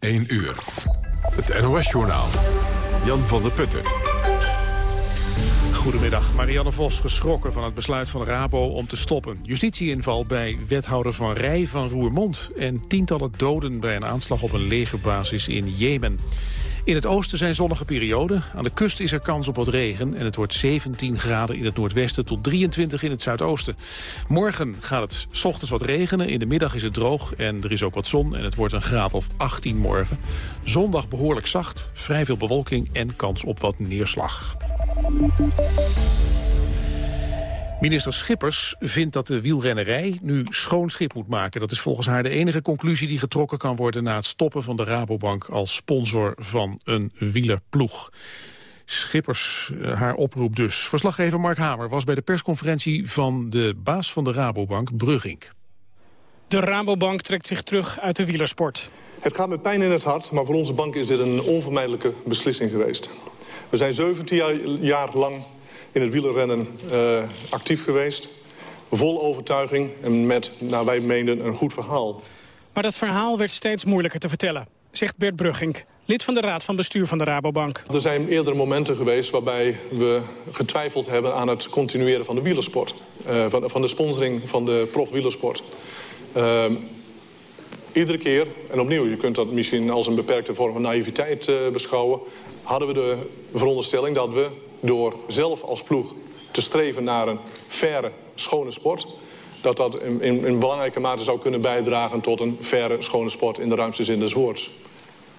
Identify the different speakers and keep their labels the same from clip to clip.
Speaker 1: 1 uur. Het NOS-journaal. Jan van der Putten.
Speaker 2: Goedemiddag. Marianne Vos geschrokken van het besluit van Rabo om te stoppen. Justitieinval bij wethouder Van Rij van Roermond... en tientallen doden bij een aanslag op een legerbasis in Jemen. In het oosten zijn zonnige perioden. Aan de kust is er kans op wat regen en het wordt 17 graden in het noordwesten tot 23 in het zuidoosten. Morgen gaat het s ochtends wat regenen, in de middag is het droog en er is ook wat zon en het wordt een graad of 18 morgen. Zondag behoorlijk zacht, vrij veel bewolking en kans op wat neerslag. Minister Schippers vindt dat de wielrennerij nu schoon schip moet maken. Dat is volgens haar de enige conclusie die getrokken kan worden... na het stoppen van de Rabobank als sponsor van een wielerploeg. Schippers, eh, haar oproep dus. Verslaggever Mark Hamer was bij de persconferentie van de baas van de Rabobank, Brugink.
Speaker 3: De Rabobank trekt zich terug uit de wielersport.
Speaker 4: Het gaat met pijn in het hart, maar voor onze bank is dit een onvermijdelijke beslissing geweest. We zijn 17 jaar lang in het wielerrennen uh, actief geweest. Vol overtuiging en met, naar wij meenden, een goed verhaal.
Speaker 3: Maar dat verhaal werd steeds moeilijker te vertellen, zegt Bert Brugging, lid van de Raad van Bestuur van de Rabobank.
Speaker 4: Er zijn eerdere momenten geweest waarbij we getwijfeld hebben aan het continueren van de wielersport. Uh, van, van, de sponsoring van de profwielersport. Uh, iedere keer, en opnieuw, je kunt dat misschien als een beperkte vorm van naïviteit uh, beschouwen... hadden we de veronderstelling dat we door zelf als ploeg te streven naar een faire, schone sport... dat dat in, in, in belangrijke mate zou kunnen bijdragen tot een faire, schone sport... in de ruimste zin des woords.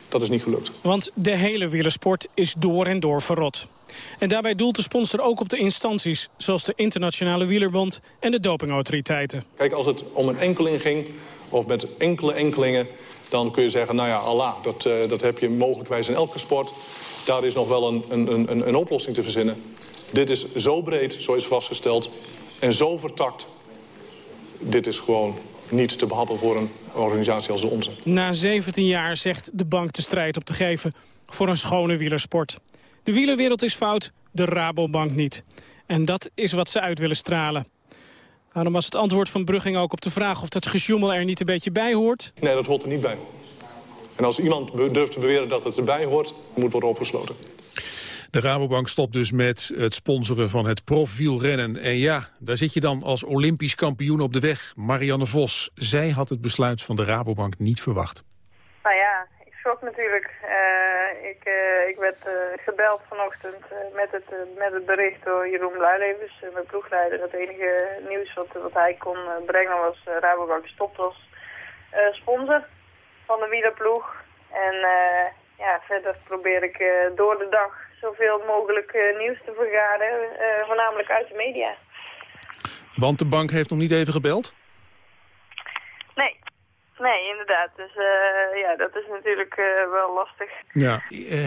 Speaker 4: Dat is niet gelukt.
Speaker 3: Want de hele wielersport is door en door verrot. En daarbij doelt de sponsor ook op de instanties... zoals de Internationale Wielerbond en de dopingautoriteiten.
Speaker 4: Kijk, als het om een enkeling ging, of met enkele enkelingen... dan kun je zeggen, nou ja, Allah, dat, uh, dat heb je mogelijkwijs in elke sport... Daar is nog wel een, een, een, een oplossing te verzinnen. Dit is zo breed, zo is vastgesteld, en zo vertakt. Dit is gewoon niet te behappen voor een organisatie als de onze.
Speaker 3: Na 17 jaar zegt de bank de strijd op te geven voor een schone wielersport. De wielerwereld is fout, de Rabobank niet. En dat is wat ze uit willen stralen. Daarom was het antwoord van Brugging ook op de vraag of dat gesjoemel er niet een beetje bij hoort.
Speaker 4: Nee, dat hoort er niet bij. En als iemand durft te beweren dat het erbij hoort, moet worden opgesloten.
Speaker 2: De Rabobank stopt dus met het sponsoren van het profwielrennen. En ja, daar zit je dan als olympisch kampioen op de weg. Marianne Vos, zij had het besluit van de Rabobank niet verwacht.
Speaker 5: Nou ja, ik schrok natuurlijk. Uh, ik, uh, ik werd uh, gebeld vanochtend met, het, met het bericht door Jeroen Luilevens, mijn ploegleider. Het enige nieuws wat, wat hij kon brengen was Rabobank stopt als sponsor van de wielerploeg. En uh, ja, verder probeer ik uh, door de dag zoveel mogelijk uh, nieuws te vergaren, voornamelijk uit de media.
Speaker 2: Want de bank heeft nog niet even gebeld?
Speaker 5: Nee, nee, inderdaad. Dus ja, dat is natuurlijk wel lastig.
Speaker 2: Ja.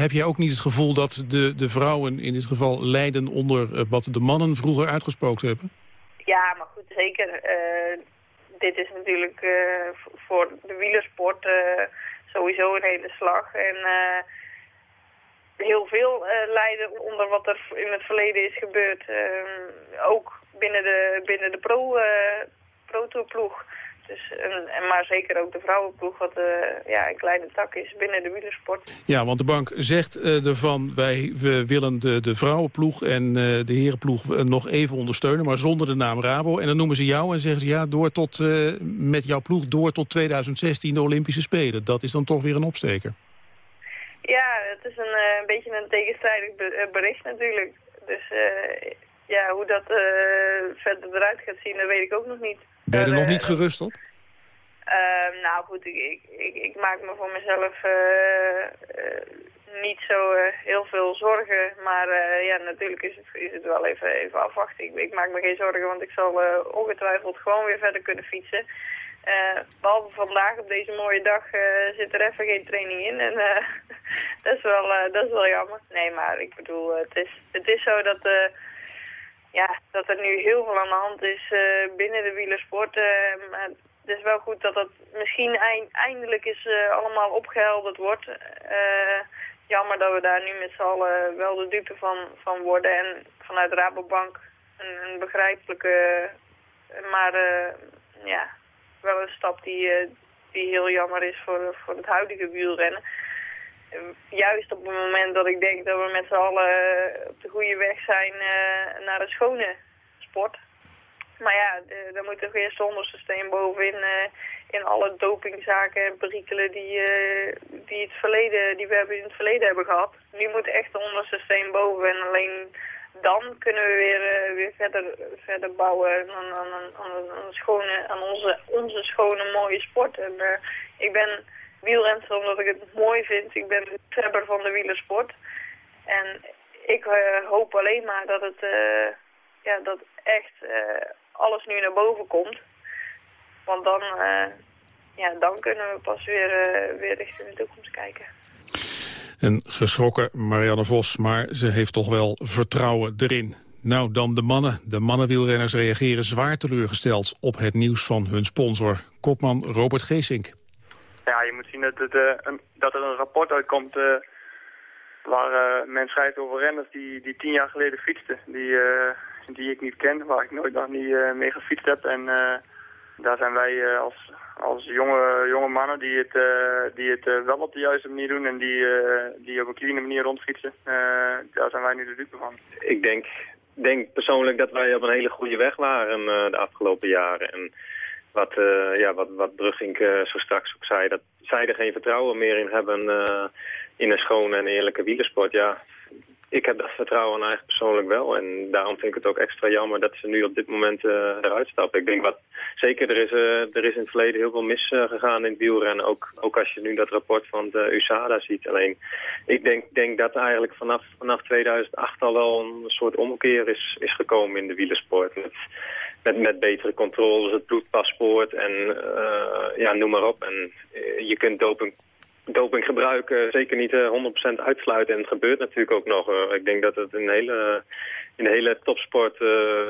Speaker 2: Heb jij ook niet het gevoel dat de, de vrouwen in dit geval lijden onder wat de mannen vroeger uitgesproken hebben?
Speaker 5: Ja, maar goed, zeker dit is natuurlijk uh, voor de wielersport uh, sowieso een hele slag. En uh, heel veel lijden onder wat er in het verleden is gebeurd. Ehm, ook binnen de, binnen de pro, pro-tourploeg. Dus, en, maar zeker ook de vrouwenploeg, wat uh, ja, een kleine tak is binnen de wielersport.
Speaker 2: Ja, want de bank zegt uh, ervan, wij we willen de, de vrouwenploeg en uh, de herenploeg nog even ondersteunen, maar zonder de naam Rabo. En dan noemen ze jou en zeggen ze, ja, door tot, met jouw ploeg door tot 2016 de Olympische Spelen. Dat is dan toch weer een opsteker.
Speaker 5: Ja, het is een, een beetje een tegenstrijdig bericht natuurlijk. Dus ja, hoe dat verder eruit gaat zien, dat weet ik ook nog niet.
Speaker 2: Ben je er nog niet gerust op?
Speaker 5: Uh, nou goed, ik, ik, ik, ik, maak me voor mezelf uh, uh, niet zo heel veel zorgen. Maar ja, natuurlijk is het, is het wel even, even afwachten. Ik, ik maak me geen zorgen, want ik zal ongetwijfeld gewoon weer verder kunnen fietsen. behalve vandaag op deze mooie dag zit er even geen training in. En dat, is wel, dat is wel jammer. Nee, maar ik bedoel, het is, het is zo dat ja, dat er nu heel veel aan de hand is uh, binnen de wielersport. Uh, maar het is wel goed dat dat misschien eind, eindelijk eens uh, allemaal opgehelderd wordt. jammer dat we daar nu met z'n allen wel de dupe van, van worden. En vanuit Rabobank een, een begrijpelijke, maar ja, wel een stap die, die heel jammer is voor, voor het huidige wielrennen. Juist op het moment dat ik denk dat we met z'n allen op de goede weg zijn naar een schone sport. Maar ja, dan moet er eerst onderste steen bovenin in alle dopingzaken en perikelen die, die, het verleden, die we hebben in het verleden hebben gehad. Nu moet echt de onderste steen boven en alleen dan kunnen we weer, uh, weer verder, verder bouwen aan, aan, aan, schone, aan onze, onze schone mooie sport. En uh, ik ben wielrenster omdat ik het mooi vind. Ik ben de trapper van de wielersport. En ik uh, hoop alleen maar dat het ja, dat echt alles nu naar boven komt. Want dan, ja, dan kunnen we pas weer, weer richting de toekomst kijken.
Speaker 2: Een geschrokken Marianne Vos, maar ze heeft toch wel vertrouwen erin. Nou, dan de mannen. De mannenwielrenners reageren zwaar teleurgesteld op het nieuws van hun sponsor, kopman Robert Geesink.
Speaker 6: Ja, je moet zien dat, het, uh, dat er een rapport uitkomt uh, waar uh, men schrijft over renners die, die tien jaar geleden fietsten. Die, die ik niet ken, waar ik nooit nog niet mee gefietst heb. En daar zijn wij als, als jonge, jonge mannen die het, die het wel op de juiste manier doen en die, die op een clean manier rondfietsen. daar zijn wij nu de dupe van.
Speaker 7: Ik denk, denk persoonlijk dat wij op een hele goede weg waren de afgelopen jaren. En wat, ja, wat, wat Brugink zo straks ook zei, dat zij er geen vertrouwen meer in hebben in een schone en eerlijke wielersport. Ja, ik heb dat vertrouwen eigenlijk persoonlijk wel. En daarom vind ik het ook extra jammer dat ze nu op dit moment eruit stappen. Ik denk wat, zeker, er is, er is in het verleden heel veel misgegaan gegaan in het wielrennen. Ook, ook als je nu dat rapport van de USADA ziet. Alleen, ik denk, denk dat eigenlijk vanaf, vanaf 2008 al wel een soort omkeer is, is gekomen in de wielersport. Met, met, met betere controles, het bloedpaspoort en uh, ja, noem maar op. En je kunt doping doping gebruiken zeker niet 100% eh, uitsluiten. En het gebeurt natuurlijk ook nog. Eh, ik denk dat het in, hele, in de hele topsport,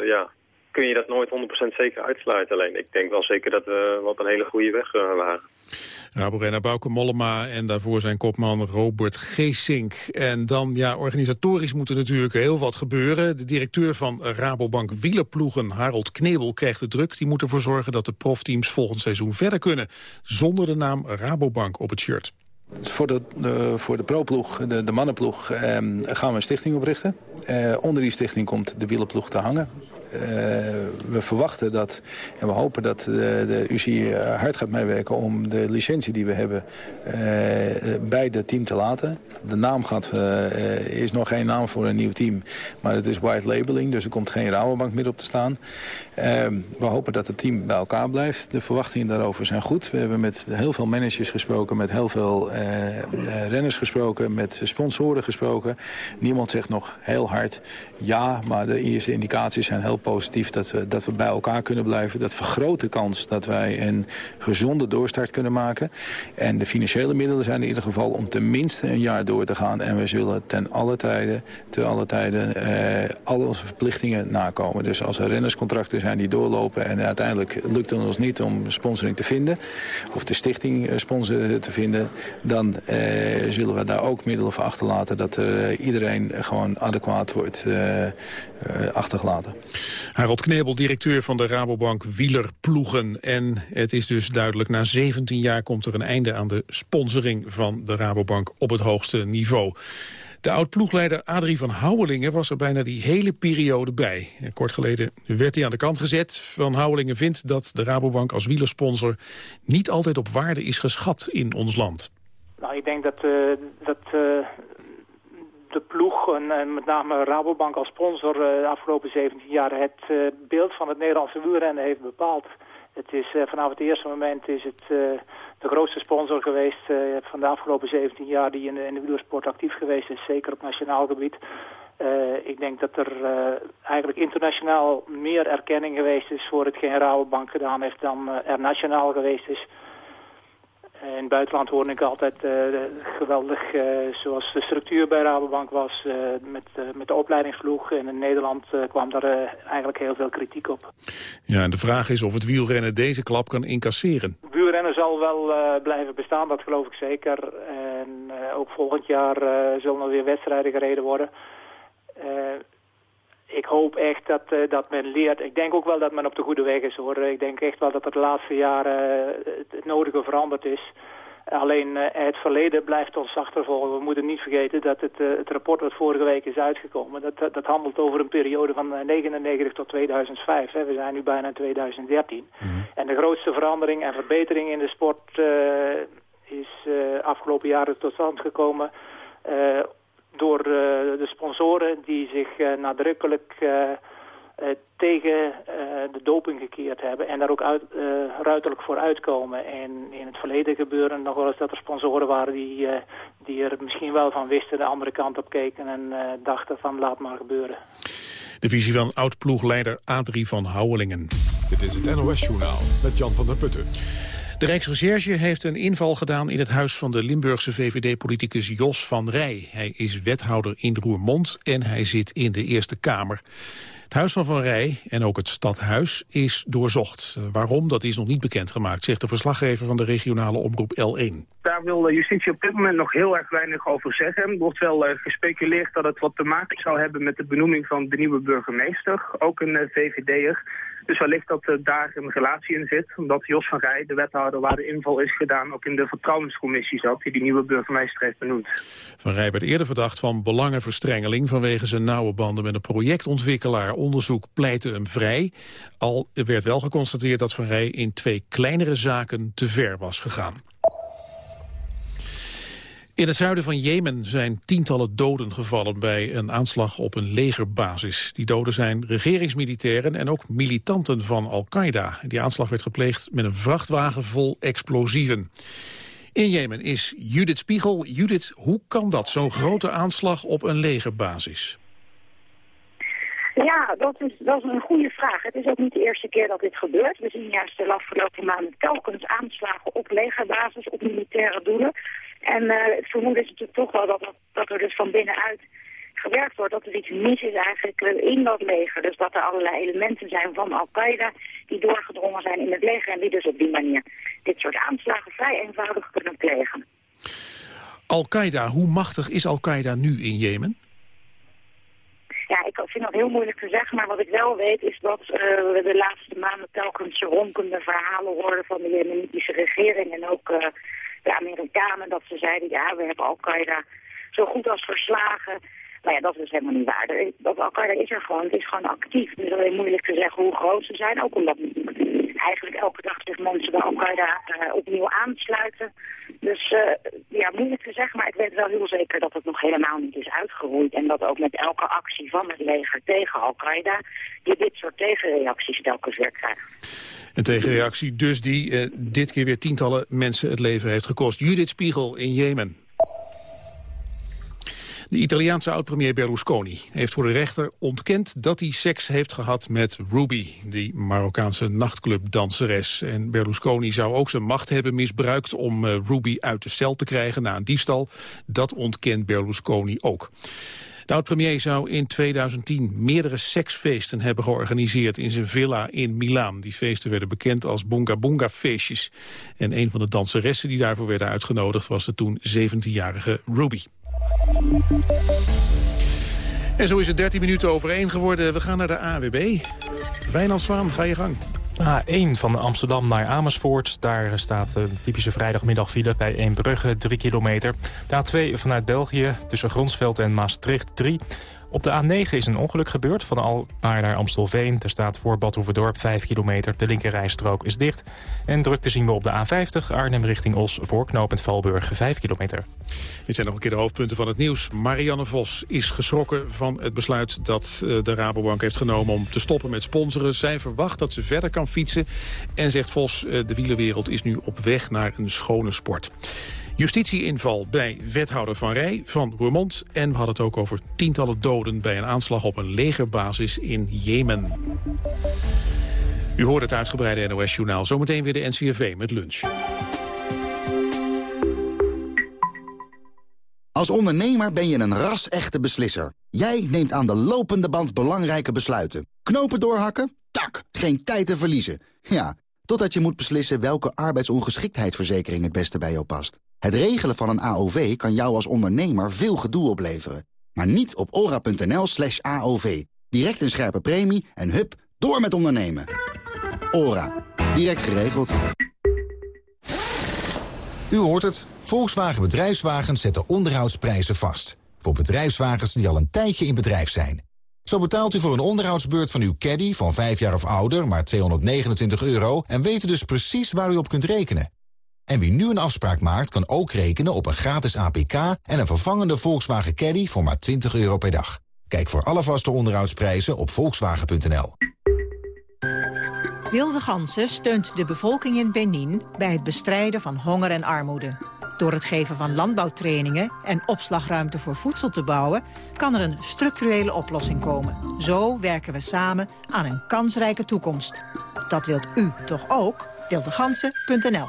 Speaker 7: ja, kun je dat nooit 100% zeker uitsluiten. Alleen ik denk wel zeker dat we op een hele goede weg waren.
Speaker 2: Rabo-renner Bouke Mollema en daarvoor zijn kopman Robert Geesink. En dan, ja, organisatorisch moet er natuurlijk heel wat gebeuren. De directeur van Rabobank Wielerploegen, Harold Knebel, krijgt de druk. Die moet ervoor zorgen dat de profteams volgend seizoen verder kunnen. Zonder de naam Rabobank op het shirt.
Speaker 8: Voor de, de, voor de pro-ploeg, de, de mannenploeg, eh, gaan we een stichting oprichten. Eh, onder die stichting komt de wielerploeg te hangen. Uh, we verwachten dat en we hopen dat de, de UCI eh, hard gaat meewerken om de licentie die we hebben bij het team te laten. De naam gaat, is nog geen naam voor een nieuw team, maar het is white labeling, dus er komt geen Rabobank meer op te staan. We hopen dat het team bij elkaar blijft. De verwachtingen daarover zijn goed. We hebben met heel veel managers gesproken, met heel veel renners gesproken, met sponsoren gesproken. Niemand zegt nog heel hard ja, maar de eerste indicaties zijn heel positief dat we, dat we bij elkaar kunnen blijven. Dat vergroot de kans dat wij een gezonde doorstart kunnen maken. En de financiële middelen zijn in ieder geval om tenminste een jaar door te gaan. En we zullen ten alle tijden, ten alle tijden eh, alle onze verplichtingen nakomen. Dus als er rennerscontracten zijn die doorlopen en uiteindelijk lukt het ons niet om sponsoring te vinden, of de stichting eh, sponsor te vinden, dan eh, zullen we daar ook middelen voor achterlaten dat er, iedereen gewoon adequaat wordt uh, achtergelaten.
Speaker 2: Harold Knebel, directeur van de Rabobank Wielerploegen. En het is dus duidelijk, na 17 jaar komt er een einde aan de sponsoring van de Rabobank op het hoogste niveau. De oud-ploegleider Adrie van Houwelingen was er bijna die hele periode bij. kort geleden werd hij aan de kant gezet. Van Houwelingen vindt dat de Rabobank als wielersponsor niet altijd op waarde is geschat in ons land.
Speaker 9: Nou, ik denk dat, uh, dat uh, de ploeg en, met name Rabobank als sponsor uh, de afgelopen 17 jaar het beeld van het Nederlandse wielrennen heeft bepaald. Het is vanaf het eerste moment is het de grootste sponsor geweest van de afgelopen 17 jaar die in de, in de wielersport actief geweest is, zeker op nationaal gebied. Ik denk dat er eigenlijk internationaal meer erkenning geweest is voor hetgeen Rabobank gedaan heeft dan er nationaal geweest is. Eh, in het buitenland hoorde ik altijd uh, geweldig uh, zoals de structuur bij Rabobank was met, met de opleidingsploeg. En in Nederland kwam daar eigenlijk heel veel kritiek op.
Speaker 2: Ja, en de vraag is of het wielrennen deze klap kan incasseren.
Speaker 9: Wielrennen zal wel blijven bestaan, dat geloof ik zeker. En ook volgend jaar zullen er weer wedstrijden gereden worden ik hoop echt dat, dat men leert. Ik denk ook wel dat men op de goede weg is hoor. Ik denk echt wel dat de laatste jaren het nodige veranderd is. Alleen het verleden blijft ons achtervolgen. We moeten niet vergeten dat het, het rapport wat vorige week is uitgekomen... dat, dat handelt over een periode van 1999 tot 2005. Hè. We zijn nu bijna in 2013. Mhm. En de grootste verandering en verbetering in de sport... is afgelopen jaren tot stand gekomen door uh, de sponsoren die zich uh, nadrukkelijk uh, tegen de doping gekeerd hebben en daar ook uit, ruiterlijk voor uitkomen. En in het verleden gebeurde nog wel eens dat er sponsoren waren die, die er misschien wel van wisten, de andere kant op keken en dachten van laat maar gebeuren.
Speaker 2: De visie van oud-ploegleider Adrie van Houwelingen.
Speaker 1: Dit is het NOS Journaal met Jan van der Putten.
Speaker 2: De Rijksrecherche heeft een inval gedaan in het huis van de Limburgse VVD-politicus Jos van Rij. Hij is wethouder in Roermond en hij zit in de Eerste Kamer. Het huis van Van Rij en ook het stadhuis is doorzocht. Waarom, dat is nog niet bekendgemaakt, zegt de verslaggever van de regionale omroep L1.
Speaker 10: Daar wil justitie op dit moment nog heel erg weinig over zeggen. Er wordt wel uh, gespeculeerd dat het wat te maken zou hebben met de benoeming van de nieuwe burgemeester. Ook een uh, VVD'er. Dus wellicht dat uh, daar een relatie in zit. Omdat Jos van Rij, de wethouder waar de inval is gedaan... ook in de vertrouwenscommissie zat die die nieuwe burgemeester heeft benoemd.
Speaker 2: Van Rij werd eerder verdacht van belangenverstrengeling... vanwege zijn nauwe banden met een projectontwikkelaar. Onderzoek pleitte hem vrij. Al werd wel geconstateerd dat Van Rij in twee kleinere zaken te ver was gegaan. In het zuiden van Jemen zijn tientallen doden gevallen bij een aanslag op een legerbasis. Die doden zijn regeringsmilitairen en ook militanten van Al-Qaeda. Die aanslag werd gepleegd met een vrachtwagen vol explosieven. In Jemen is Judith Spiegel. Judith, hoe kan dat, zo'n grote aanslag op een legerbasis?
Speaker 11: Ja, dat is, dat is een goede vraag. Het is ook niet de eerste keer dat dit gebeurt. We zien juist de afgelopen maanden telkens aanslagen op legerbasis, op militaire doelen. En uh, het vermoeden is natuurlijk toch wel dat, dat er dus van binnenuit gewerkt wordt, dat er iets mis is eigenlijk eh, in dat leger. Dus dat er allerlei elementen zijn van Al-Qaeda die doorgedrongen zijn in het leger en die dus op die manier dit soort aanslagen vrij eenvoudig kunnen plegen.
Speaker 2: Al-Qaeda, hoe machtig is Al-Qaeda nu in Jemen?
Speaker 11: Ja, ik vind dat heel moeilijk te zeggen, maar wat ik wel weet is dat uh, we de laatste maanden telkens ronkende verhalen horen van de jemenitische regering en ook uh, de Amerikanen dat ze zeiden, ja, we hebben Al-Qaeda zo goed als verslagen. Maar ja, dat is helemaal niet waar. Dat Al-Qaeda is er gewoon, het is gewoon actief. Het is alleen moeilijk te zeggen hoe groot ze zijn. Ook omdat eigenlijk elke dag zich mensen bij Al-Qaeda uh, opnieuw aansluiten. Dus uh, ja, moeilijk te zeggen, maar ik weet wel heel zeker dat het nog helemaal niet is uitgeroeid. En dat ook met elke actie van het leger tegen Al-Qaeda je dit soort tegenreacties telkens weer krijgt.
Speaker 2: Een tegenreactie dus die uh, dit keer weer tientallen mensen het leven heeft gekost. Judith Spiegel in Jemen. De Italiaanse oud-premier Berlusconi heeft voor de rechter ontkend dat hij seks heeft gehad met Ruby, die Marokkaanse nachtclubdanseres. En Berlusconi zou ook zijn macht hebben misbruikt om uh, Ruby uit de cel te krijgen na een diefstal. Dat ontkent Berlusconi ook. De oud-premier zou in 2010 meerdere seksfeesten hebben georganiseerd in zijn villa in Milaan. Die feesten werden bekend als Bunga Bunga feestjes. En een van de danseressen die daarvoor werden uitgenodigd was de toen 17-jarige Ruby. En zo is het 13 minuten over 1 geworden. We gaan naar de AWB. Wijnand Zwaan, ga je gang.
Speaker 12: A1 van Amsterdam naar Amersfoort. Daar staat een typische vrijdagmiddagfile bij Eembrugge, 3 kilometer. De A2 vanuit België tussen Gronsveld en Maastricht, 3. Op de A9 is een ongeluk gebeurd van Alkmaar naar Amstelveen. Er staat voor Bad 5 kilometer. De linkerrijstrook is dicht. En drukte zien we op de A50 Arnhem richting Os voor knooppunt Valburg 5 kilometer.
Speaker 2: Dit zijn nog een keer de hoofdpunten van het nieuws. Marianne Vos is geschrokken van het besluit dat eh, de Rabobank heeft genomen om te stoppen met sponsoren. Zij verwacht dat ze verder kan fietsen. En zegt Vos, eh, de wielerwereld is nu op weg naar een schone sport. Justitieinval bij wethouder Van Rij van Roermond. En we hadden het ook over tientallen doden bij een aanslag op een legerbasis in Jemen. U hoort het uitgebreide NOS-journaal. Zometeen weer de NCRV met lunch.
Speaker 13: Als ondernemer ben je een ras-echte beslisser. Jij neemt aan de lopende band belangrijke besluiten. Knopen doorhakken? Tak, geen tijd te verliezen. Ja, totdat je moet beslissen welke arbeidsongeschiktheidsverzekering het beste bij jou past. Het regelen van een AOV kan jou als ondernemer veel gedoe opleveren. Maar niet op ora.nl slash AOV. direct een scherpe premie en hup, door met ondernemen. ORA. Direct geregeld.
Speaker 14: U hoort het. Volkswagen Bedrijfswagens zetten onderhoudsprijzen vast. Voor bedrijfswagens die al een tijdje in bedrijf zijn. Zo betaalt u voor een onderhoudsbeurt van uw caddy van 5 jaar of ouder maar 229 euro... en weet dus precies waar u op kunt rekenen. En wie nu een afspraak maakt, kan ook rekenen op een gratis APK... en een vervangende Volkswagen Caddy voor maar 20 euro per dag. Kijk voor alle vaste onderhoudsprijzen op volkswagen.nl.
Speaker 15: Wilde Gansen steunt de bevolking in Benin bij het bestrijden van honger en armoede. Door het geven van landbouwtrainingen en opslagruimte voor voedsel te bouwen... kan er een structurele oplossing komen. Zo werken we samen aan een kansrijke toekomst. Dat wilt u toch ook? Wildegansen.nl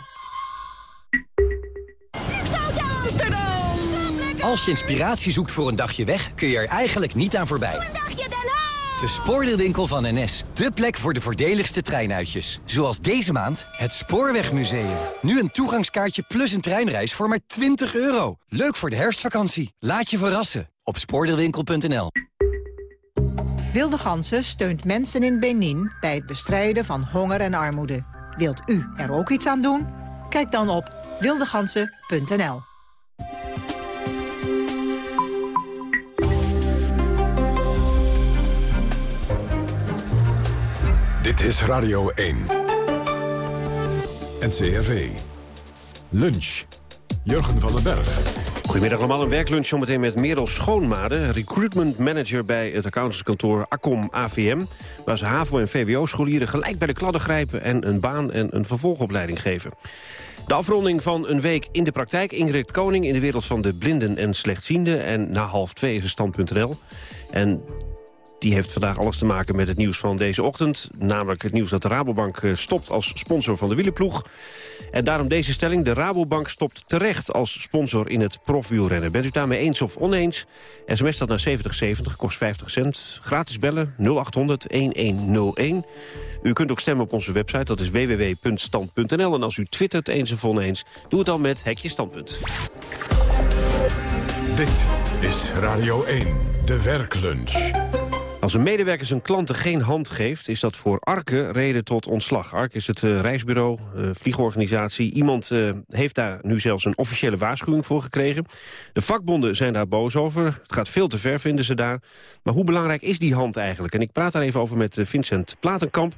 Speaker 16: Als je inspiratie zoekt voor een dagje weg, kun je er eigenlijk niet aan voorbij. De spoordeelwinkel van NS. De plek voor de voordeligste treinuitjes. Zoals deze maand het Spoorwegmuseum. Nu een toegangskaartje plus een treinreis voor maar 20 euro. Leuk voor de herfstvakantie. Laat je verrassen op spoordeelwinkel.nl.
Speaker 15: Wilde Gansen steunt mensen in Benin bij het bestrijden van honger en armoede. Wilt u er ook iets aan doen? Kijk dan op wildegansen.nl.
Speaker 1: Dit is Radio 1. NCRV. Lunch. Jurgen van den Berg.
Speaker 17: Goedemiddag allemaal, een werklunch zometeen met Merel Schoonmade... recruitment manager bij het accountantskantoor Acom AVM... waar ze HAVO- en VWO-scholieren gelijk bij de kladden grijpen... en een baan en een vervolgopleiding geven. De afronding van een week in de praktijk. Ingrid Koning in de wereld van de blinden en slechtzienden. En na half twee is het stand.nl. En die heeft vandaag alles te maken met het nieuws van deze ochtend. Namelijk het nieuws dat de Rabobank eh, stopt als sponsor van de wielenploeg. En daarom deze stelling. De Rabobank stopt terecht als sponsor in het profwielrennen. Bent u daarmee eens of oneens? SMS dat naar 7070, kost 50 cent. Gratis bellen 0800-1101. U kunt ook stemmen op onze website, dat is www.stand.nl. En als u twittert eens of oneens, doe het dan met Hekje Standpunt.
Speaker 1: Dit is Radio 1, de werklunch.
Speaker 17: Als een medewerker zijn klanten geen hand geeft... is dat voor Arke reden tot ontslag. Arke is het uh, reisbureau, uh, vliegorganisatie. Iemand uh, heeft daar nu zelfs een officiële waarschuwing voor gekregen. De vakbonden zijn daar boos over. Het gaat veel te ver, vinden ze daar. Maar hoe belangrijk is die hand eigenlijk? En ik praat daar even over met Vincent Platenkamp.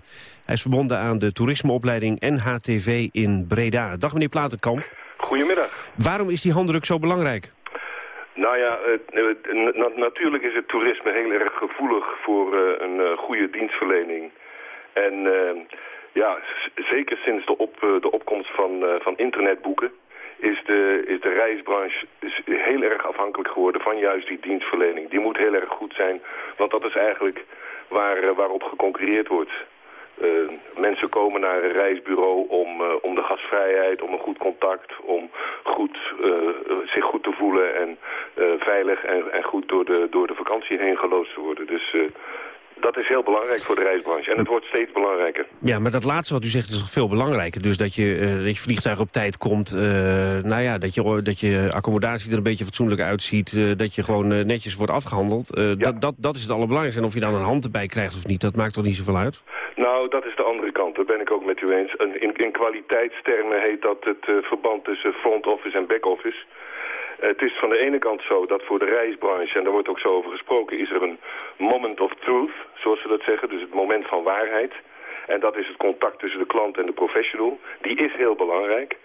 Speaker 17: Hij is verbonden aan de toerismeopleiding NHTV in Breda. Dag meneer Platenkamp.
Speaker 18: Goedemiddag.
Speaker 17: Waarom is die handdruk zo belangrijk?
Speaker 18: Nou ja, na natuurlijk is het toerisme heel erg gevoelig voor uh, een uh, goede dienstverlening. En uh, ja, zeker sinds de, op, de opkomst van, van internetboeken is de, is de reisbranche is heel erg afhankelijk geworden van juist die dienstverlening. Die moet heel erg goed zijn, want dat is eigenlijk waar, waarop geconcurreerd wordt. Uh, mensen komen naar een reisbureau om, uh, om de gastvrijheid, om een goed contact, om goed, uh, zich goed te voelen en veilig en, en, goed door de, door de vakantie heen geloosd te worden. Dus dat is heel belangrijk voor de reisbranche. En het wordt steeds belangrijker.
Speaker 17: Ja, maar dat laatste wat u zegt is nog veel belangrijker. Dus dat je, uh, dat je vliegtuig op tijd komt. Uh, nou ja, dat je, dat je accommodatie er een beetje fatsoenlijk uitziet. Uh, dat je gewoon netjes wordt afgehandeld. Ja. dat, dat, dat is het allerbelangrijkste. En of je dan een hand erbij krijgt of niet, dat maakt toch niet zoveel uit?
Speaker 18: Nou, dat is de andere kant. Daar ben ik ook met u eens. In, in kwaliteitstermen heet dat het verband tussen front office en back office. Het is van de ene kant zo dat voor de reisbranche, en daar wordt ook zo over gesproken, is er een moment of truth, zoals ze dat zeggen. Dus het moment van waarheid. En dat is het contact tussen de klant en de professional. Die is heel belangrijk.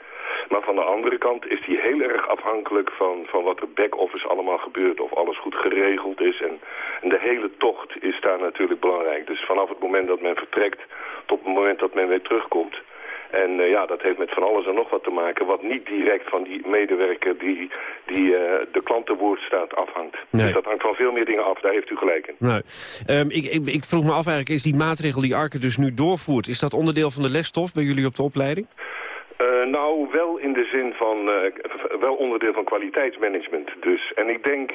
Speaker 18: Maar van de andere kant is die heel erg afhankelijk van, van wat er back-office allemaal gebeurt. Of alles goed geregeld is. En, en de hele tocht is daar natuurlijk belangrijk. Dus vanaf het moment dat men vertrekt tot het moment dat men weer terugkomt en uh, ja, dat heeft met van alles en nog wat te maken... wat niet direct van die medewerker die, die uh, de klantenwoord staat afhangt. Nee. Dus dat hangt van veel meer dingen af, daar heeft u gelijk in.
Speaker 17: Nee. Um, ik, ik, ik, vroeg me af eigenlijk, is die maatregel die Arke dus nu doorvoert... is dat onderdeel van de lesstof bij jullie op de opleiding?
Speaker 18: Uh, nou, wel in de zin van, wel onderdeel van kwaliteitsmanagement. Dus, en ik denk,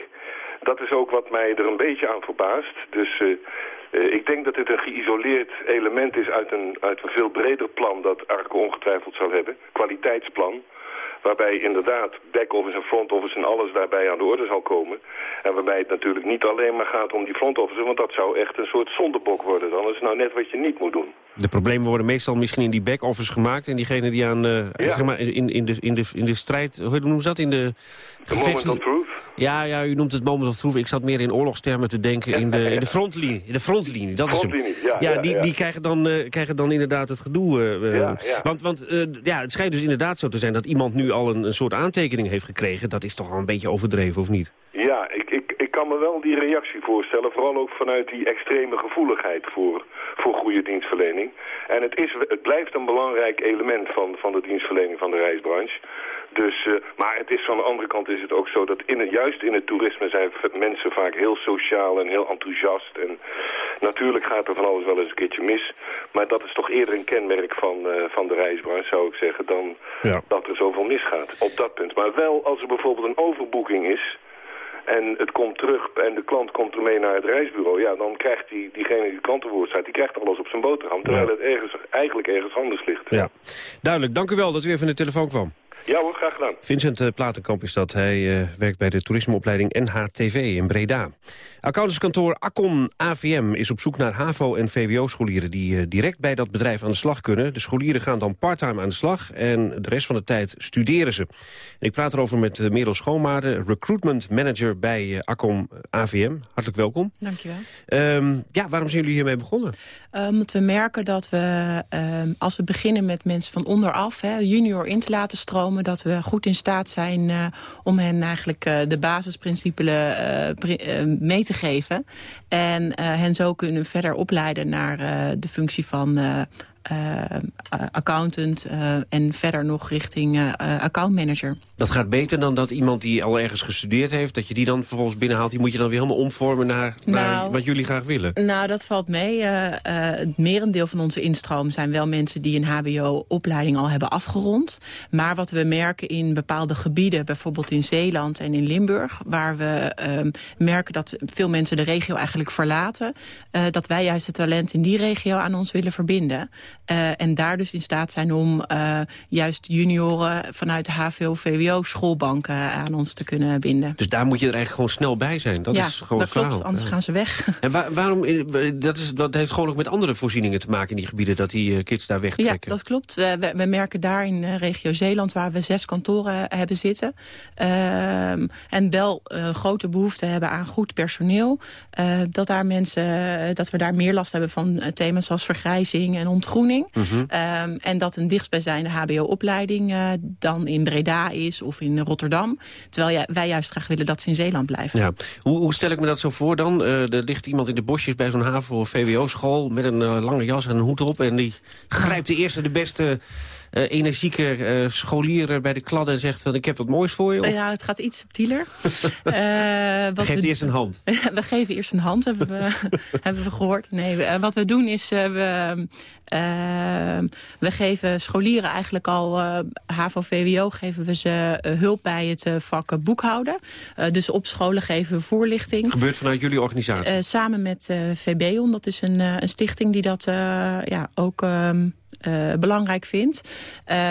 Speaker 18: dat is ook wat mij er een beetje aan verbaast. Dus ik denk dat dit een geïsoleerd element is uit een, uit veel breder plan dat Arco ongetwijfeld zal hebben. Kwaliteitsplan. Waarbij inderdaad back-office en front-office en alles daarbij aan de orde zal komen. En waarbij het natuurlijk niet alleen maar gaat om die front-office, want dat zou echt een soort zondebok worden. Dan is nou net wat je niet moet doen.
Speaker 17: De problemen worden meestal misschien in die back-office gemaakt... en diegene die aan, uh, zeg maar, in, in, de, in, de, in de strijd... Hoe noemen ze dat? In de,
Speaker 18: de moment of truth?
Speaker 17: Ja, ja, u noemt het moment of truth. Ik zat meer in oorlogstermen te denken in de, in de frontlinie. In de frontlinie, dat
Speaker 18: frontlinie,
Speaker 17: is hem.
Speaker 18: Ja,
Speaker 17: ja, die, die krijgen, dan, uh, krijgen dan inderdaad het gedoe.
Speaker 18: Uh,
Speaker 17: want want ja, het schijnt dus inderdaad zo te zijn... dat iemand nu al een, een soort aantekening heeft gekregen. Dat is toch al een beetje overdreven, of niet?
Speaker 18: Ja, ik, ik, ik kan me wel die reactie voorstellen. Vooral ook vanuit die extreme gevoeligheid voor, voor goede dienstverlening. En het, is, het blijft een belangrijk element van, van de dienstverlening van de reisbranche. Dus, uh, maar het is van de andere kant is het ook zo dat in juist in het toerisme zijn mensen vaak heel sociaal en heel enthousiast. En natuurlijk gaat er van alles wel eens een keertje mis. Maar dat is toch eerder een kenmerk van, uh, van de reisbranche, zou ik zeggen, dan
Speaker 17: ja.
Speaker 18: dat er zoveel misgaat op dat punt. Maar wel als er bijvoorbeeld een overboeking is en het komt terug en de klant komt ermee naar het reisbureau... ja, dan krijgt die, diegene die klantenwoord staat, die krijgt alles op zijn boterham... terwijl
Speaker 17: Ja.
Speaker 18: het ergens, eigenlijk ergens anders ligt.
Speaker 17: Ja. Duidelijk, dank u wel dat u even in de telefoon kwam.
Speaker 18: Ja hoor, graag gedaan.
Speaker 17: Vincent eh, Platenkamp is dat. Hij eh, werkt bij de toerismeopleiding NHTV in Breda. Accountantskantoor Accon AVM is op zoek naar HAVO- en VWO-scholieren... die eh, direct bij dat bedrijf aan de slag kunnen. De scholieren gaan dan parttime aan de slag en de rest van de tijd studeren ze. En ik praat erover met uh, Merel Schoonmaarde, recruitment manager bij uh, Accon AVM. Hartelijk welkom.
Speaker 19: Dankjewel.
Speaker 17: Um, ja, waarom zijn jullie hiermee begonnen?
Speaker 19: Omdat um, we merken dat we, um, als we beginnen met mensen van onderaf... Hè, junior in te laten stromen, dat we goed in staat zijn... Uh, om hen eigenlijk uh, de basisprincipes uh, mee te geven. En hen zo kunnen verder opleiden naar de functie van... Uh, accountant uh, en verder nog richting uh, accountmanager.
Speaker 17: Dat gaat beter dan dat iemand die al ergens gestudeerd heeft... dat je die dan vervolgens binnenhaalt. Die moet je dan weer helemaal omvormen naar,
Speaker 19: nou,
Speaker 17: naar wat jullie graag willen.
Speaker 19: Nou, dat valt mee. Het merendeel van onze instroom zijn wel mensen... die een hbo-opleiding al hebben afgerond. Maar wat we merken in bepaalde gebieden... bijvoorbeeld in Zeeland en in Limburg... waar we um, merken dat veel mensen de regio eigenlijk verlaten... dat wij juist het talent in die regio aan ons willen verbinden... Uh, en daar dus in staat zijn om uh, juist junioren vanuit de HVO-VWO-schoolbanken aan ons te kunnen binden.
Speaker 17: Dus daar moet je er eigenlijk gewoon snel bij zijn? Dat
Speaker 19: ja,
Speaker 17: is gewoon
Speaker 19: dat klopt, anders
Speaker 17: ja.
Speaker 19: gaan ze weg.
Speaker 17: En waar, waarom, dat, is, dat heeft gewoon ook met andere voorzieningen te maken in die gebieden, dat die kids daar wegtrekken?
Speaker 19: Ja, dat klopt. We, we, we merken daar in regio Zeeland, waar we zes kantoren hebben zitten, en wel grote behoefte hebben aan goed personeel, dat, daar mensen, dat we daar meer last hebben van thema's als vergrijzing en ontgroening.
Speaker 17: Hm.
Speaker 19: Mm -hmm. um, en dat een dichtstbijzijnde hbo-opleiding uh, dan in Breda is of in Rotterdam. Terwijl wij juist graag willen dat ze in Zeeland blijven.
Speaker 17: Ja. Hoe, hoe stel ik me dat zo voor dan? Uh, er ligt iemand in de bosjes bij zo'n HAVO of VWO-school... met een uh, lange jas en een hoed op... en die grijpt de eerste de beste... Uh, energieke uh, scholier bij de kladden en zegt... Van, ik heb wat moois voor je? Of?
Speaker 19: Ja, het gaat iets subtieler. uh,
Speaker 17: wat Geeft we... eerst een hand?
Speaker 19: we geven eerst een hand, hebben we, hebben we gehoord. Nee, wat we doen is... we, we geven scholieren eigenlijk al... HAVO-VWO geven we ze hulp bij het vak boekhouden. dus op scholen geven we voorlichting.
Speaker 17: Gebeurt vanuit jullie organisatie?
Speaker 19: samen met VBON, dat is een, een stichting die dat ja, ook... Um, uh, belangrijk vindt.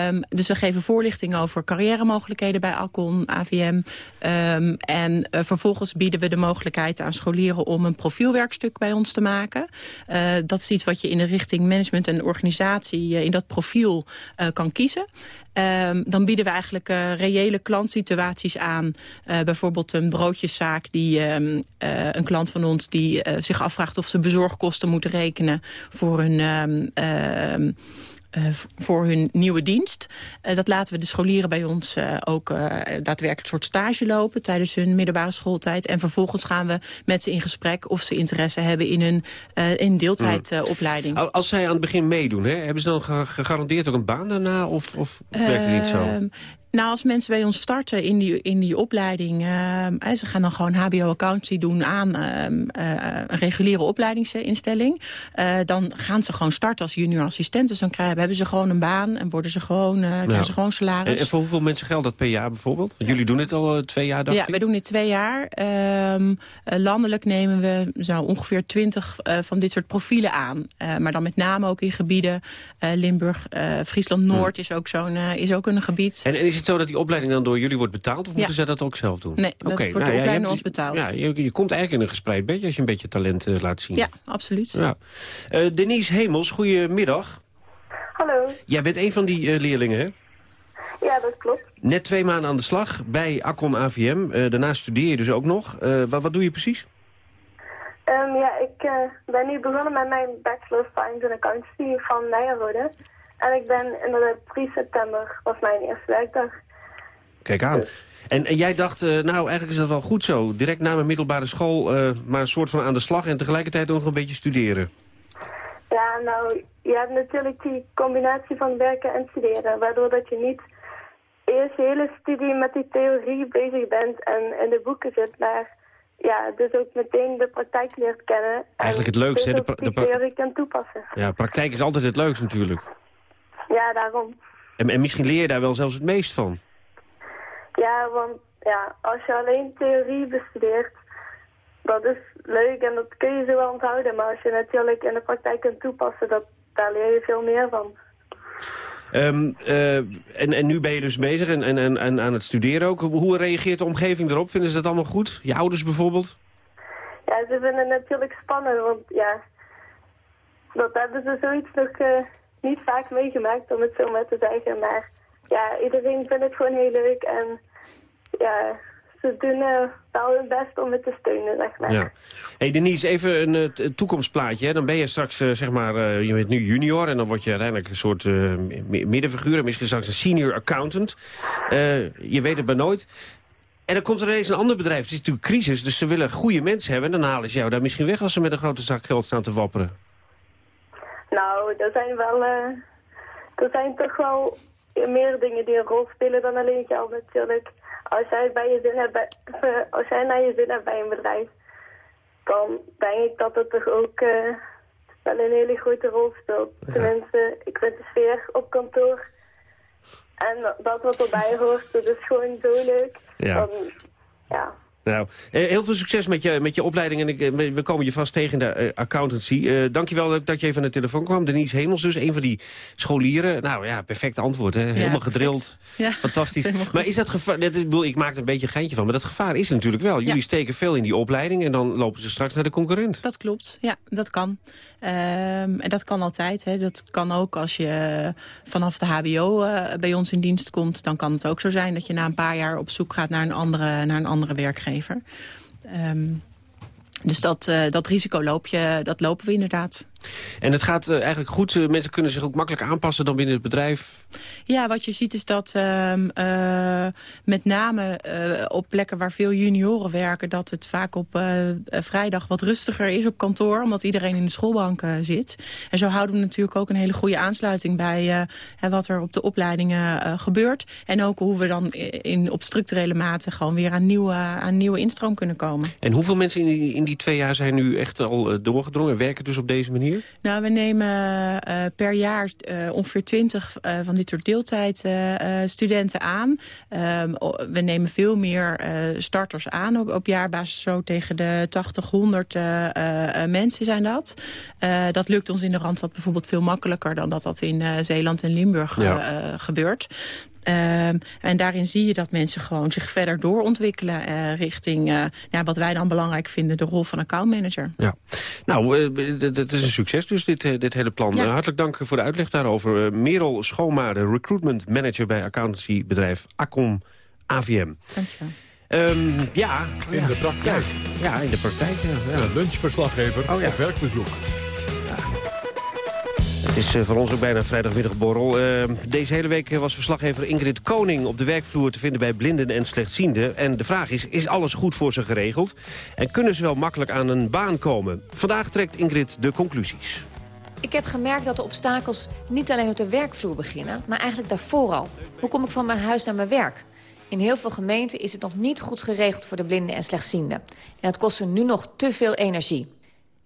Speaker 19: Um, dus we geven voorlichting over carrière-mogelijkheden bij Alcon, AVM. Um, en uh, vervolgens bieden we de mogelijkheid aan scholieren om een profielwerkstuk bij ons te maken. Uh, dat is iets wat je in de richting management en organisatie in dat profiel kan kiezen. Um, dan bieden we eigenlijk uh, reële klantsituaties aan. Uh, bijvoorbeeld een broodjeszaak, die, um, uh, een klant van ons die zich afvraagt of ze bezorgkosten moeten rekenen voor hun... Uh, voor hun nieuwe dienst. Uh, dat laten we de scholieren bij ons uh, ook daadwerkelijk een soort stage lopen... tijdens hun middelbare schooltijd. En vervolgens gaan we met ze in gesprek of ze interesse hebben in een in deeltijdopleiding.
Speaker 17: Mm. Als zij aan het begin meedoen, hè, hebben ze dan gegarandeerd ook een baan daarna? Of, of werkt het niet zo?
Speaker 19: Nou, als mensen bij ons starten in die, in die opleiding... Uh, ze gaan dan gewoon hbo-accountancy doen aan uh, uh, een reguliere opleidingsinstelling. dan gaan ze gewoon starten als junior assistent. Dus dan krijgen, hebben ze gewoon een baan en worden ze gewoon, krijgen ja. ze gewoon salaris.
Speaker 17: En, en, voor hoeveel mensen geldt dat per jaar bijvoorbeeld? Want jullie doen dit al twee jaar, dacht
Speaker 19: Ja, wij doen dit twee jaar. Um, landelijk nemen we zo ongeveer twintig van dit soort profielen aan. maar dan met name ook in gebieden Limburg, Friesland-Noord is ook zo'n is ook een gebied.
Speaker 17: En, en is het zo dat die opleiding dan door jullie wordt betaald... of moeten zij dat ook zelf doen?
Speaker 19: Nee, dat
Speaker 17: Oké,
Speaker 19: wordt de
Speaker 17: nou ja, je
Speaker 19: opleiding
Speaker 17: hebt-
Speaker 19: ons betaald.
Speaker 17: Ja, je, je komt eigenlijk in een gespreid bedje als je een beetje talent eh, laat zien.
Speaker 19: Ja, absoluut.
Speaker 17: Ja. Eh, Denise Hemels, goedemiddag.
Speaker 5: Hallo.
Speaker 17: Jij bent een van die eh, leerlingen, hè?
Speaker 5: Ja, dat klopt.
Speaker 17: Net twee maanden aan de slag bij Accon AVM. Eh, daarna studeer je dus ook nog. Eh, wat, wat doe je precies?
Speaker 5: Ehm, ja, ik eh, ben nu begonnen met mijn Bachelor of Science in Accountancy van Nijenrode. En ik ben inderdaad 3 september, was mijn eerste werkdag.
Speaker 17: Kijk aan. En, en jij dacht, eh, nou eigenlijk is dat wel goed zo. Direct na mijn middelbare school, eh, maar een soort van aan de slag... en tegelijkertijd ook nog een beetje studeren.
Speaker 5: Ja, nou, je hebt natuurlijk die combinatie van werken en studeren, waardoor dat je niet eerst je hele studie met die theorie bezig bent en in de boeken zit, maar ja, dus ook meteen de praktijk leert kennen.
Speaker 17: Eigenlijk
Speaker 5: en
Speaker 17: het leukste, hè,
Speaker 5: dus
Speaker 17: de pra- pra-
Speaker 5: theorie kan toepassen.
Speaker 17: Ja, praktijk is altijd het leukst natuurlijk.
Speaker 5: Ja, daarom.
Speaker 17: En, en misschien leer je daar wel zelfs het meest van.
Speaker 5: Ja, want ja, als je alleen theorie bestudeert, dat is leuk en dat kun je zo wel onthouden. Maar als je natuurlijk in de praktijk kunt toepassen, dat, daar leer je veel meer van.
Speaker 17: Ehm, eh, en, en nu ben je dus bezig en, en, en, en aan het studeren ook. Hoe reageert de omgeving erop? Vinden ze dat allemaal goed? Je ouders bijvoorbeeld?
Speaker 5: Ja, ze vinden het natuurlijk spannend, want ja, dat hebben ze zoiets nog eh, niet vaak meegemaakt, om het zo maar te zeggen. Maar ja, iedereen vindt het gewoon heel leuk en ja, ze doen eh, wel hun best om het te steunen, zeg maar.
Speaker 17: Ja. Hey Denise, even een eh, toekomstplaatje. Dan ben je straks, eh, zeg maar, je bent nu junior... en dan word je uiteindelijk een soort mi- middenfiguur... en misschien straks een senior accountant. Je weet het maar nooit. En dan komt er ineens een ander bedrijf. Het is natuurlijk crisis, dus ze willen goede mensen hebben... en dan halen ze jou daar misschien weg als ze met een grote zak geld staan te wapperen.
Speaker 5: Nou, er zijn wel, er zijn toch wel meer dingen die een rol spelen dan alleen geld natuurlijk. Als jij, bij je zin hebt bij, eh, als jij naar je zin hebt bij een bedrijf, dan denk ik dat het toch ook eh, wel een hele grote rol speelt. Tenminste, ik vind de sfeer op kantoor en dat wat erbij hoort, dat is gewoon zo leuk.
Speaker 17: Ja.
Speaker 5: Dan, ja.
Speaker 17: Nou, eh, heel veel succes met je, met je opleiding. En ik, eh, we komen je vast tegen in de eh, accountancy. Eh dankjewel dat- dat je even aan de telefoon kwam. Denise Hemels dus, een van die scholieren. Nou ja, perfect antwoord. Hè? Helemaal
Speaker 19: perfect.
Speaker 17: gedrild.
Speaker 19: Ja,
Speaker 17: Fantastisch. Maar is dat gevaar... Net, ik, bedoel, ik maak er een beetje een geintje van. Maar dat gevaar is natuurlijk wel. Jullie
Speaker 19: Ja.
Speaker 17: steken veel in die opleiding. En dan lopen ze straks naar de concurrent.
Speaker 19: Dat klopt, ja, dat kan. Ehm, en dat kan altijd. Hè. Dat kan ook als je vanaf de hbo bij ons in dienst komt. Dan kan het ook zo zijn dat je na een paar jaar op zoek gaat naar een andere, naar een andere werkgever. Ehm, dus dat, eh, dat risico loop je, dat lopen we inderdaad.
Speaker 17: En het gaat eh, eigenlijk goed. Eh, mensen kunnen zich ook makkelijk aanpassen dan binnen het bedrijf.
Speaker 19: Ja, wat je ziet is dat ehm, eh, met name op plekken waar veel junioren werken... dat het vaak op vrijdag wat rustiger is op kantoor... omdat iedereen in de schoolbank zit. En zo houden we natuurlijk ook een hele goede aansluiting bij... wat er op de opleidingen gebeurt. En ook hoe we dan in, op structurele mate... gewoon weer aan nieuwe, aan nieuwe instroom kunnen komen.
Speaker 17: En hoeveel mensen in die, in die twee jaar zijn nu echt al doorgedrongen... en werken dus op deze manier?
Speaker 19: Nou, we nemen eh, per jaar eh, ongeveer 20 eh, van dit soort deeltijdstudenten aan. Ehm, we nemen veel meer starters aan op, op jaarbasis. Zo tegen de 80, 100 eh, eh, eh, mensen zijn dat. Dat lukt ons in de Randstad bijvoorbeeld veel makkelijker... dan dat dat in Zeeland en Limburg
Speaker 17: Ja.
Speaker 19: gebeurt. Ehm, en daarin zie je dat mensen gewoon zich verder doorontwikkelen... eh, richting eh, ja, wat wij dan belangrijk vinden, de rol van accountmanager.
Speaker 17: Ja. Nou, eh, dat is een succes dus, dit, dit hele plan.
Speaker 19: Ja.
Speaker 17: Hartelijk dank voor de uitleg daarover. Merel Schoonmade, recruitment manager bij accountancybedrijf Acom AVM.
Speaker 19: Dankjewel.
Speaker 17: Ehm ja.
Speaker 1: In de praktijk.
Speaker 17: Ja, in de praktijk. Ja, ja.
Speaker 1: Een lunchverslaggever
Speaker 17: Oh, ja.
Speaker 1: op werkbezoek.
Speaker 17: Het is eh, voor ons ook bijna vrijdagmiddagborrel. Eh, deze hele week was verslaggever Ingrid Koning op de werkvloer te vinden bij blinden en slechtzienden. En de vraag is, is alles goed voor ze geregeld? En kunnen ze wel makkelijk aan een baan komen? Vandaag trekt Ingrid de conclusies.
Speaker 20: Ik heb gemerkt dat de obstakels niet alleen op de werkvloer beginnen... maar eigenlijk daarvoor al. Hoe kom ik van mijn huis naar mijn werk? In heel veel gemeenten is het nog niet goed geregeld voor de blinden en slechtzienden. En dat kost hun nu nog te veel energie.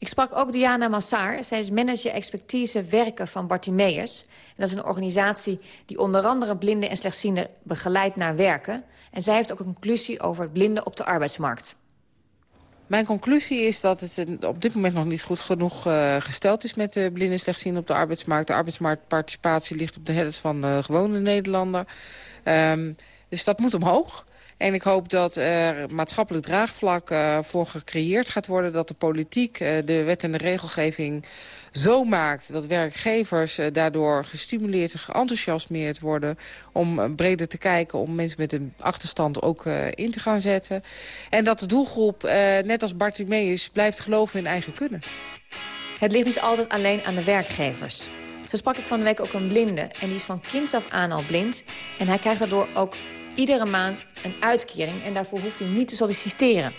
Speaker 20: Ik sprak ook Diana Massaar. Zij is manager expertise werken van Bartimeus. En dat is een organisatie die onder andere blinden en slechtzienden begeleidt naar werken. En zij heeft ook een conclusie over blinden op de arbeidsmarkt.
Speaker 21: Mijn conclusie is dat het op dit moment nog niet goed genoeg uh, gesteld is... met de blinden slechtzienden op de arbeidsmarkt. De arbeidsmarktparticipatie ligt op de helft van de gewone Nederlander. Um, dus dat moet omhoog. En ik hoop dat er maatschappelijk draagvlak uh, voor gecreëerd gaat worden. Dat de politiek uh, de wet en de regelgeving zo maakt dat werkgevers uh, daardoor gestimuleerd en geenthousiasmeerd worden... om breder te kijken, om mensen met een achterstand ook in te gaan zetten. En dat de doelgroep, net als Bartimeus, blijft geloven in eigen kunnen.
Speaker 20: Het ligt niet altijd alleen aan de werkgevers. Zo sprak ik van de week ook een blinde. En die is van kinds af aan al blind. En hij krijgt daardoor ook iedere maand een uitkering en daarvoor hoeft hij niet te solliciteren.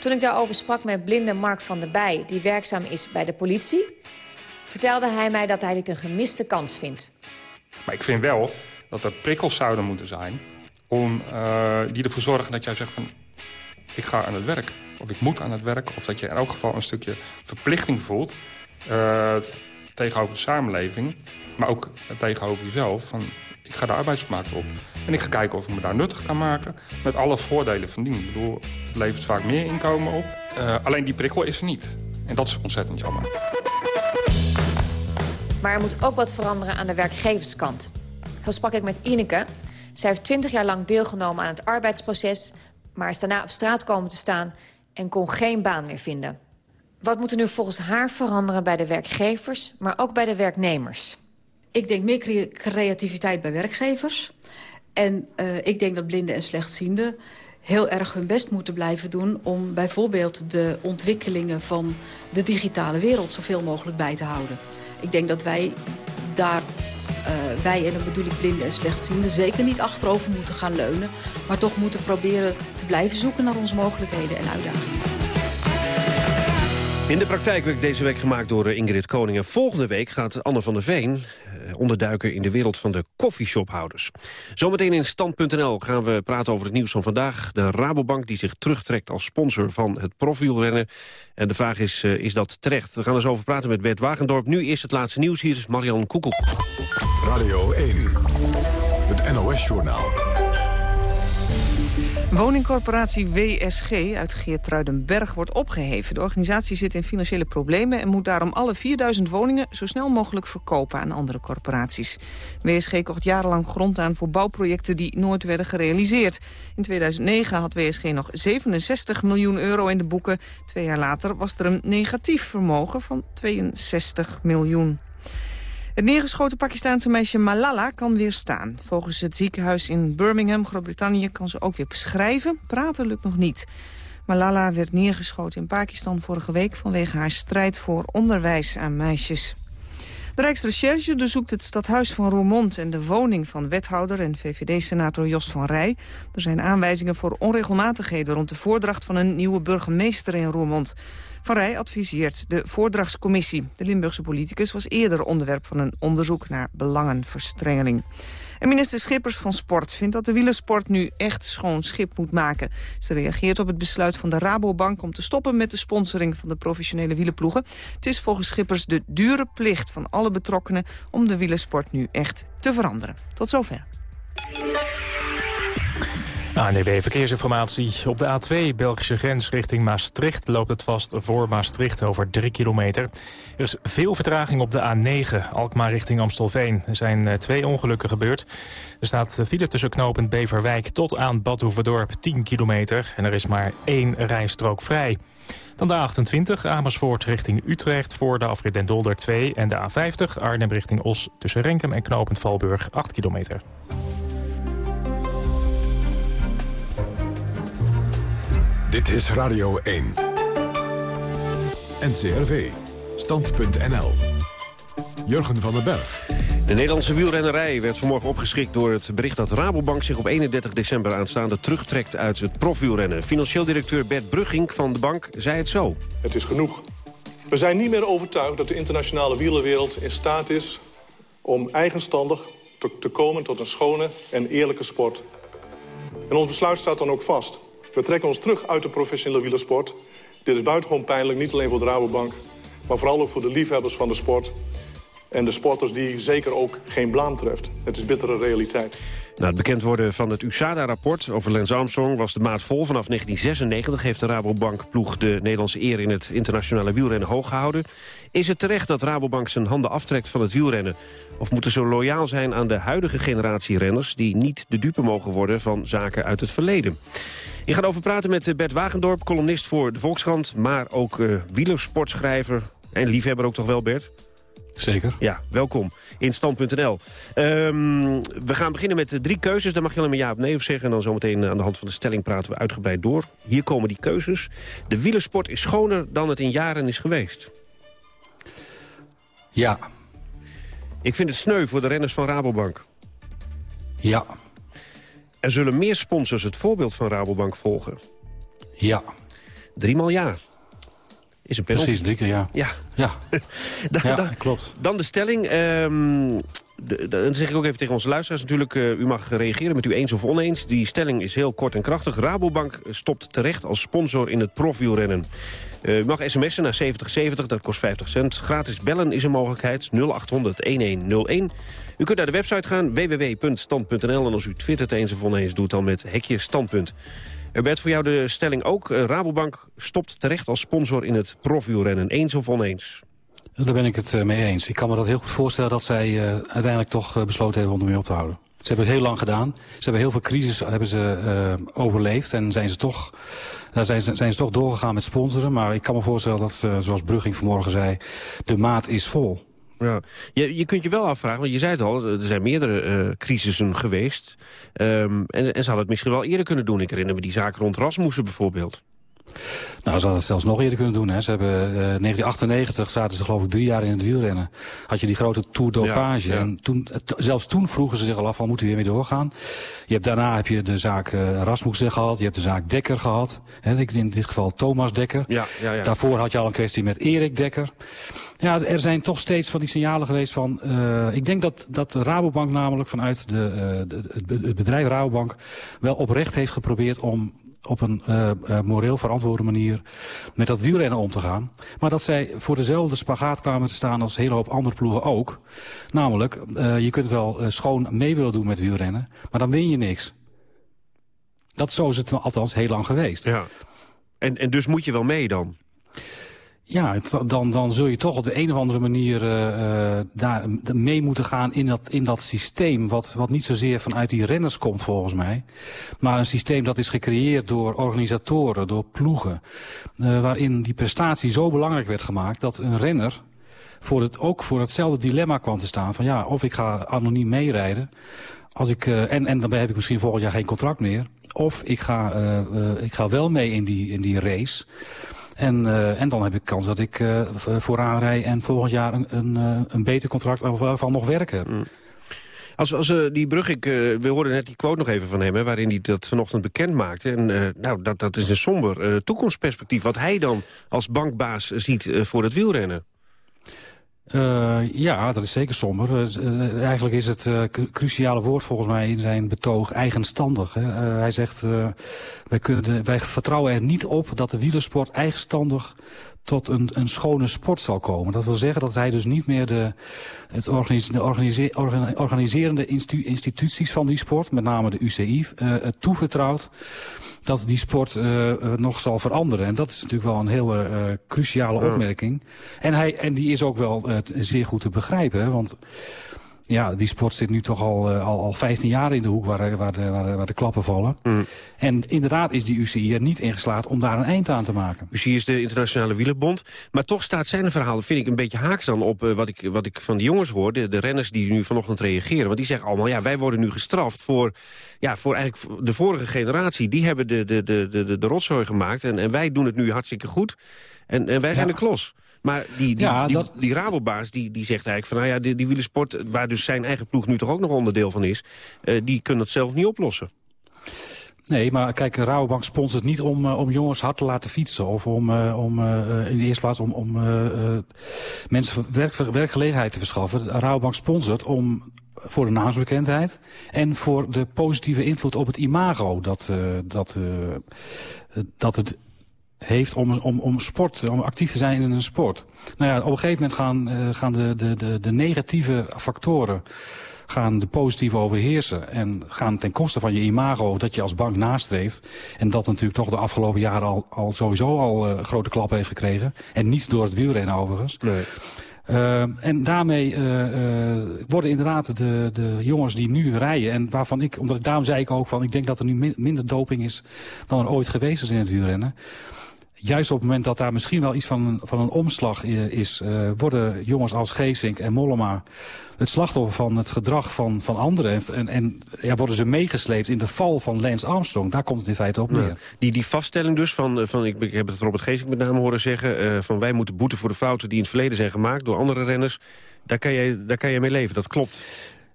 Speaker 20: Toen ik daarover sprak met blinde Mark van der Bij, die werkzaam is bij de politie... vertelde hij mij dat hij dit een gemiste kans vindt.
Speaker 22: Maar ik vind wel dat er prikkels zouden moeten zijn... Om, uh, die ervoor zorgen dat jij zegt van... ik ga aan het werk, of ik moet aan het werk... of dat je in elk geval een stukje verplichting voelt... Uh, tegenover de samenleving, maar ook tegenover jezelf... van ik ga de arbeidsmarkt op. En ik ga kijken of ik me daar nuttig kan maken. Met alle voordelen van dien. Ik bedoel, het levert vaak meer inkomen op. Uh, alleen die prikkel is er niet. En dat is ontzettend jammer.
Speaker 20: Maar er moet ook wat veranderen aan de werkgeverskant. Zo sprak ik met Ineke. Zij heeft 20 jaar lang deelgenomen aan het arbeidsproces... maar is daarna op straat komen te staan en kon geen baan meer vinden. Wat moet er nu volgens haar veranderen bij de werkgevers... maar ook bij de werknemers?
Speaker 23: Ik denk meer creativiteit bij werkgevers. En uh, ik denk dat blinden en slechtzienden heel erg hun best moeten blijven doen... om bijvoorbeeld de ontwikkelingen van de digitale wereld... zoveel mogelijk bij te houden. Ik denk dat wij daar, uh, wij en dan bedoel ik blinden en slechtzienden... zeker niet achterover moeten gaan leunen... maar toch moeten proberen te blijven zoeken naar onze mogelijkheden en uitdagingen.
Speaker 17: In de praktijk werd deze week gemaakt door eh, Ingrid Koningen. Volgende week gaat Anne van der Veen eh, onderduiken in de wereld van de koffieshophouders. Zometeen in Stand.nl gaan we praten over het nieuws van vandaag. De Rabobank die zich terugtrekt als sponsor van het profielrennen. En de vraag is, uh, is dat terecht? We gaan eens over praten met Bert Wagendorp. Nu eerst het laatste nieuws. Hier is Marian Koekel.
Speaker 1: Radio 1, het NOS-journaal.
Speaker 24: Woningcorporatie WSG uit Geertruidenberg wordt opgeheven. De organisatie zit in financiële problemen... en moet daarom alle 4000 woningen zo snel mogelijk verkopen aan andere corporaties. WSG kocht jarenlang grond aan voor bouwprojecten die nooit werden gerealiseerd. In 2009 had WSG nog 67 miljoen euro in de boeken. Twee jaar later was er een negatief vermogen van 62 miljoen. Het neergeschoten Pakistaanse meisje Malala kan weer staan. Volgens het ziekenhuis in Birmingham, Groot-Brittannië, kan ze ook weer beschrijven. Praten lukt nog niet. Malala werd neergeschoten in Pakistan vorige week... vanwege haar strijd voor onderwijs aan meisjes. De Rijksrecherche doorzoekt het stadhuis van Roermond... en de woning van wethouder en VVD-senator Jos van Rij. Er zijn aanwijzingen voor onregelmatigheden... rond de voordracht van een nieuwe burgemeester in Roermond. Van Rij adviseert de voordrachtscommissie. De Limburgse politicus was eerder onderwerp van een onderzoek naar belangenverstrengeling. En minister Schippers van Sport vindt dat de wielersport nu echt schoon schip moet maken. Ze reageert op het besluit van de Rabobank om te stoppen met de sponsoring van de professionele wielerploegen. Het is volgens Schippers de dure plicht van alle betrokkenen om de wielersport nu echt te veranderen. Tot zover.
Speaker 12: ANDB Verkeersinformatie. Op de A2 Belgische grens richting Maastricht loopt het vast voor Maastricht over 3 kilometer. Er is veel vertraging op de A9 Alkmaar richting Amstelveen. Er zijn eh, twee ongelukken gebeurd. Er staat file tussen knooppunt Beverwijk tot aan Bad 10 kilometer. En er is maar één rijstrook vrij. Dan de A28 Amersfoort richting Utrecht voor de afrit Den Dolder 2... en de A50 Arnhem richting Os tussen Renkum en knooppunt Valburg 8 kilometer.
Speaker 1: Dit is Radio 1. NCRV. Stand.nl. Jurgen van den Berg.
Speaker 17: De Nederlandse wielrennerij werd vanmorgen opgeschrikt door het bericht dat Rabobank zich op 31 december aanstaande terugtrekt uit het profielrennen. Financieel directeur Bert Brugging van de bank zei het zo.
Speaker 4: Het is genoeg. We zijn niet meer overtuigd dat de internationale wielerwereld in staat is om eigenstandig te komen tot een schone en eerlijke sport. En ons besluit staat dan ook vast. We trekken ons terug uit de professionele wielersport. Dit is buitengewoon pijnlijk, niet alleen voor de Rabobank... maar vooral ook voor de liefhebbers van de sport. En de sporters die zeker ook geen blaam treft. Het is bittere realiteit.
Speaker 17: Na het bekend worden van het USADA-rapport over Lance Armstrong was de maat vol. Vanaf 1996 heeft de Rabobank-ploeg de Nederlandse eer in het internationale wielrennen hoog gehouden. Is het terecht dat Rabobank zijn handen aftrekt van het wielrennen? Of moeten ze loyaal zijn aan de huidige generatie renners... die niet de dupe mogen worden van zaken uit het verleden? Ik ga over praten met eh, Bert Wagendorp, columnist voor de Volkskrant... maar ook uh, wielersportschrijver en liefhebber ook toch wel, Bert?
Speaker 25: Zeker.
Speaker 17: Ja, welkom in Stand.nl. Um, we gaan beginnen met drie keuzes. Daar mag je alleen maar ja of nee op zeggen. En dan zometeen aan de hand van de stelling praten we uitgebreid door. Hier komen die keuzes. De wielersport is schoner dan het in jaren is geweest.
Speaker 25: Ja.
Speaker 17: Ik vind het sneu voor de renners van Rabobank.
Speaker 25: Ja.
Speaker 17: Er zullen meer sponsors het voorbeeld van Rabobank volgen.
Speaker 25: Ja.
Speaker 17: Driemaal ja. Is een penalty.
Speaker 25: Precies, drie keer ja.
Speaker 17: Ja.
Speaker 25: Ja,
Speaker 17: dan,
Speaker 25: ja
Speaker 17: dan,
Speaker 25: klopt.
Speaker 17: Dan de stelling. Um, de, dan zeg ik ook even tegen onze luisteraars natuurlijk... Uh, u mag reageren met u eens of oneens. Die stelling is heel kort en krachtig. Rabobank stopt terecht als sponsor in het profwielrennen. Uh, u mag sms'en naar 7070, dat kost 50 cent. Gratis bellen is een mogelijkheid, 0800-1101. U kunt naar de website gaan, www.stand.nl. En als u twittert eens of oneens, doet dan met hekje standpunt. Bert, voor jou de stelling ook. Uh, Rabobank stopt terecht als sponsor in het profwielrennen. Eens of oneens?
Speaker 25: Daar ben ik het uh, mee eens. Ik kan me dat heel goed voorstellen dat zij uiteindelijk toch besloten hebben om ermee op te houden. Ze hebben het heel lang gedaan. Ze hebben heel veel crisis hebben ze, overleefd. En zijn ze, toch, zijn, ze, zijn ze toch doorgegaan met sponsoren. Maar ik kan me voorstellen dat, zoals Brugging vanmorgen zei, de maat is vol.
Speaker 17: Ja. Je, je kunt je wel afvragen, want je zei het al, er zijn meerdere uh, crisissen geweest. Um, en, en ze hadden het misschien wel eerder kunnen doen. Ik herinner me die zaak rond Rasmussen bijvoorbeeld.
Speaker 25: Nou, ze hadden het zelfs nog eerder kunnen doen. Hè. Ze hebben, uh, 1998 zaten ze geloof ik drie jaar in het wielrennen. Had je die grote Tour d'Opage. Ja, ja. En toen, zelfs toen vroegen ze zich al af, van moeten we weer mee doorgaan? Je hebt, daarna heb je de zaak uh, Rasmussen gehad. Je hebt de zaak Dekker gehad. Hè, in dit geval Thomas Dekker.
Speaker 17: Ja, ja, ja.
Speaker 25: Daarvoor had je al een kwestie met Erik Dekker. Ja, er zijn toch steeds van die signalen geweest van... Uh, ik denk dat, dat de Rabobank namelijk vanuit de, de, het bedrijf Rabobank... wel oprecht heeft geprobeerd om op een uh, uh, moreel verantwoorde manier met dat wielrennen om te gaan. Maar dat zij voor dezelfde spagaat kwamen te staan als een hele hoop andere ploegen ook. Namelijk, uh, je kunt wel schoon mee willen doen met wielrennen, maar dan win je niks. Dat zo is het althans heel lang geweest.
Speaker 17: Ja. En, en dus moet je wel mee dan?
Speaker 25: Ja, dan, dan zul je toch op de een of andere manier uh, daar mee moeten gaan in dat, in dat systeem. Wat, wat niet zozeer vanuit die renners komt volgens mij. Maar een systeem dat is gecreëerd door organisatoren, door ploegen. Uh, waarin die prestatie zo belangrijk werd gemaakt dat een renner voor het, ook voor hetzelfde dilemma kwam te staan. Van ja, of ik ga anoniem meerijden. Als ik, en, en dan heb ik misschien volgend jaar geen contract meer. Of ik ga, ik ga wel mee in die, in die race. En, uh, en dan heb ik kans dat ik uh, vooraan rij en volgend jaar een, een, een beter contract van nog werken.
Speaker 17: Mm. Als, als die brug, ik, we hoorden net die quote nog even van hem... Hè, waarin hij dat vanochtend bekend maakte. En nou, dat, dat is een somber toekomstperspectief... wat hij dan als bankbaas ziet voor het wielrennen.
Speaker 25: Uh, ja, dat is zeker somber. Uh, eigenlijk is het cruciale woord volgens mij in zijn betoog eigenstandig. Hij zegt, wij, kunnen, wij vertrouwen er niet op dat de wielersport eigenstandig tot een, een schone sport zal komen. Dat wil zeggen dat hij dus niet meer de, het organise, de organise, organiserende institu, instituties van die sport, met name de UCI, uh, toevertrouwt dat die sport uh, nog zal veranderen. En dat is natuurlijk wel een hele uh, cruciale opmerking. En, hij, en die is ook wel zeer goed te begrijpen, want ja, die sport zit nu toch al, uh, al, al 15 jaar in de hoek waar, waar, de, waar, de, waar de klappen vallen. Mm. En inderdaad is die UCI er niet in geslaagd om daar een eind aan te maken.
Speaker 17: UCI is de Internationale Wielerbond. Maar toch staat zijn verhaal, vind ik, een beetje haaks dan op uh, wat, ik, wat ik van de jongens hoor. De, de renners die nu vanochtend reageren. Want die zeggen allemaal, ja, wij worden nu gestraft voor, ja, voor eigenlijk de vorige generatie. Die hebben de, de, de, de, de, de rotzooi gemaakt en, en wij doen het nu hartstikke goed. En, en wij zijn ja. de klos. Maar die, die,
Speaker 25: ja,
Speaker 17: die,
Speaker 25: dat...
Speaker 17: die, Rabobaas die, die zegt eigenlijk van... nou ja, die, die wielersport, waar dus zijn eigen ploeg nu toch ook nog onderdeel van is... Uh, die kunnen dat zelf niet oplossen.
Speaker 25: Nee, maar kijk, Rabobank sponsort niet om, uh, om jongens hard te laten fietsen... of om, uh, om uh, in de eerste plaats om, om mensen werk, werkgelegenheid te verschaffen. Rabobank sponsort om voor de naamsbekendheid en voor de positieve invloed op het imago... dat, dat, dat het heeft om, om, om, sport, om actief te zijn in een sport. Nou ja, op een gegeven moment gaan, uh, gaan de, de, de, de negatieve factoren gaan de positieve overheersen. En gaan ten koste van je imago dat je als bank nastreeft. En dat natuurlijk toch de afgelopen jaren al, al sowieso al uh, grote klappen heeft gekregen. En niet door het wielrennen overigens.
Speaker 17: Nee.
Speaker 25: Uh, en daarmee uh, uh, worden inderdaad de, de jongens die nu rijden... en waarvan ik, omdat daarom zei ik ook van... ik denk dat er nu min, minder doping is dan er ooit geweest is in het wielrennen juist op het moment dat daar misschien wel iets van, van een omslag is... Uh, worden jongens als Geesink en Mollema het slachtoffer van het gedrag van, van anderen. En, en ja, worden ze meegesleept in de val van Lance Armstrong. Daar komt het in feite op neer.
Speaker 17: Ja. Die, die vaststelling dus, van, van, ik, ik heb het Robert Geesink met name horen zeggen... Uh, van wij moeten boeten voor de fouten die in het verleden zijn gemaakt door andere renners. Daar kan jij, daar kan jij mee leven, dat klopt.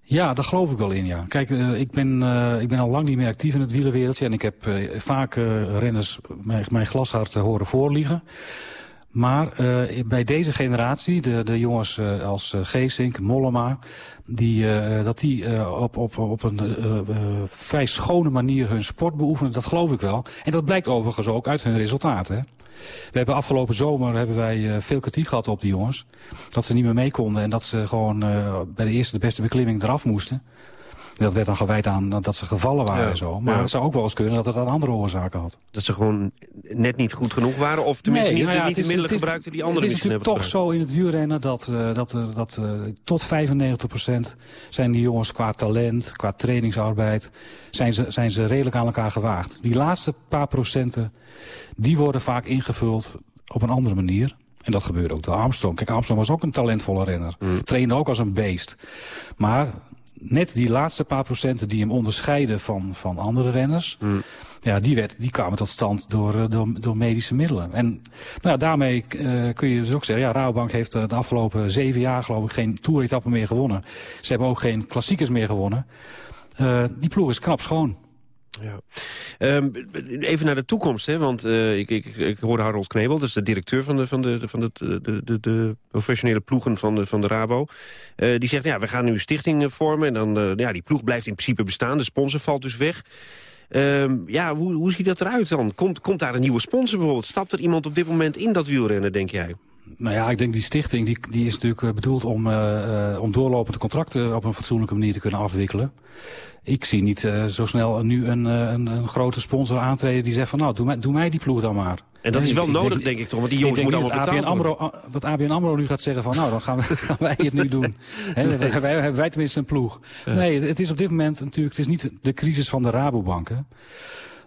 Speaker 25: Ja, daar geloof ik wel in, ja. Kijk, uh, ik, ben, uh, ik ben al lang niet meer actief in het wielerwereldje... en ik heb uh, vaak renners mijn, mijn glashart horen voorliegen. Maar bij deze generatie, de, de jongens als Geesink, Mollema... Die, dat die op, op, op een vrij schone manier hun sport beoefenen, dat geloof ik wel. En dat blijkt overigens ook uit hun resultaten. We hebben afgelopen zomer hebben wij uh, veel kritiek gehad op die jongens. Dat ze niet meer mee konden en dat ze gewoon uh, bij de eerste de beste beklimming eraf moesten. Dat werd dan gewijd aan dat ze gevallen waren
Speaker 17: Ja,
Speaker 25: en zo. Maar
Speaker 17: ja.
Speaker 25: het zou ook wel eens kunnen dat het aan andere oorzaken had.
Speaker 17: Dat ze gewoon net niet goed genoeg waren? Of tenminste niet,
Speaker 25: nou ja,
Speaker 17: niet de
Speaker 25: het is-
Speaker 17: middelen gebruikten die anderen
Speaker 25: Het is natuurlijk
Speaker 17: hebben
Speaker 25: toch zo in het wielrennen dat, eh, dat, er- dat eh, tot 95% zijn die jongens qua talent, qua trainingsarbeid, zijn ze, zijn ze redelijk aan elkaar gewaagd. Die laatste paar procenten, die worden vaak ingevuld op een andere manier. En dat gebeurde ook door Armstrong. Kijk, Armstrong was ook een talentvolle renner. Trainde ook als een beest. Maar net die laatste paar procenten die hem onderscheiden van, van andere renners... Ja, die, werd, die kwamen tot stand door, eh, door, door medische middelen. En nou, daarmee eh, kun je dus ook zeggen... ja, Rabobank heeft eh, de afgelopen zeven jaar geloof ik geen toeretappen meer gewonnen. Ze hebben ook geen klassiekers meer gewonnen. Die ploeg is knap schoon.
Speaker 17: Ja. Ehm, even naar de toekomst, hè? want eh, ik, ik, ik hoorde Harold Knebel, dat is de directeur van de, van de, van de, de, de, de professionele ploegen van de, van de Rabo. Eh, die zegt, ja, we gaan nu een stichting eh, vormen en dan, eh, ja, die ploeg blijft in principe bestaan, de sponsor valt dus weg. Ehm, ja, hoe, hoe ziet dat eruit dan? Komt, komt daar een nieuwe sponsor bijvoorbeeld? Stapt er iemand op dit moment in dat wielrennen, denk jij?
Speaker 25: Nou ja, ik denk die stichting die, die is natuurlijk eh, bedoeld om, eh, om doorlopende contracten op een fatsoenlijke manier te kunnen afwikkelen. Ik zie niet eh, zo snel nu een, een, een grote sponsor aantreden die zegt van nou, doe mij, doe mij die ploeg dan maar.
Speaker 17: En dat is wel
Speaker 25: ik
Speaker 17: nodig, denk ik toch, want die jongens moeten allemaal
Speaker 25: dat ABN
Speaker 17: betaald
Speaker 25: AMRO, wat ABN AMRO nu gaat zeggen van nou, dan gaan, we, gaan wij het nu doen. Wij, wij, hebben wij tenminste een ploeg. Nee, het, het is op dit moment natuurlijk, het is niet de crisis van de Rabobanken.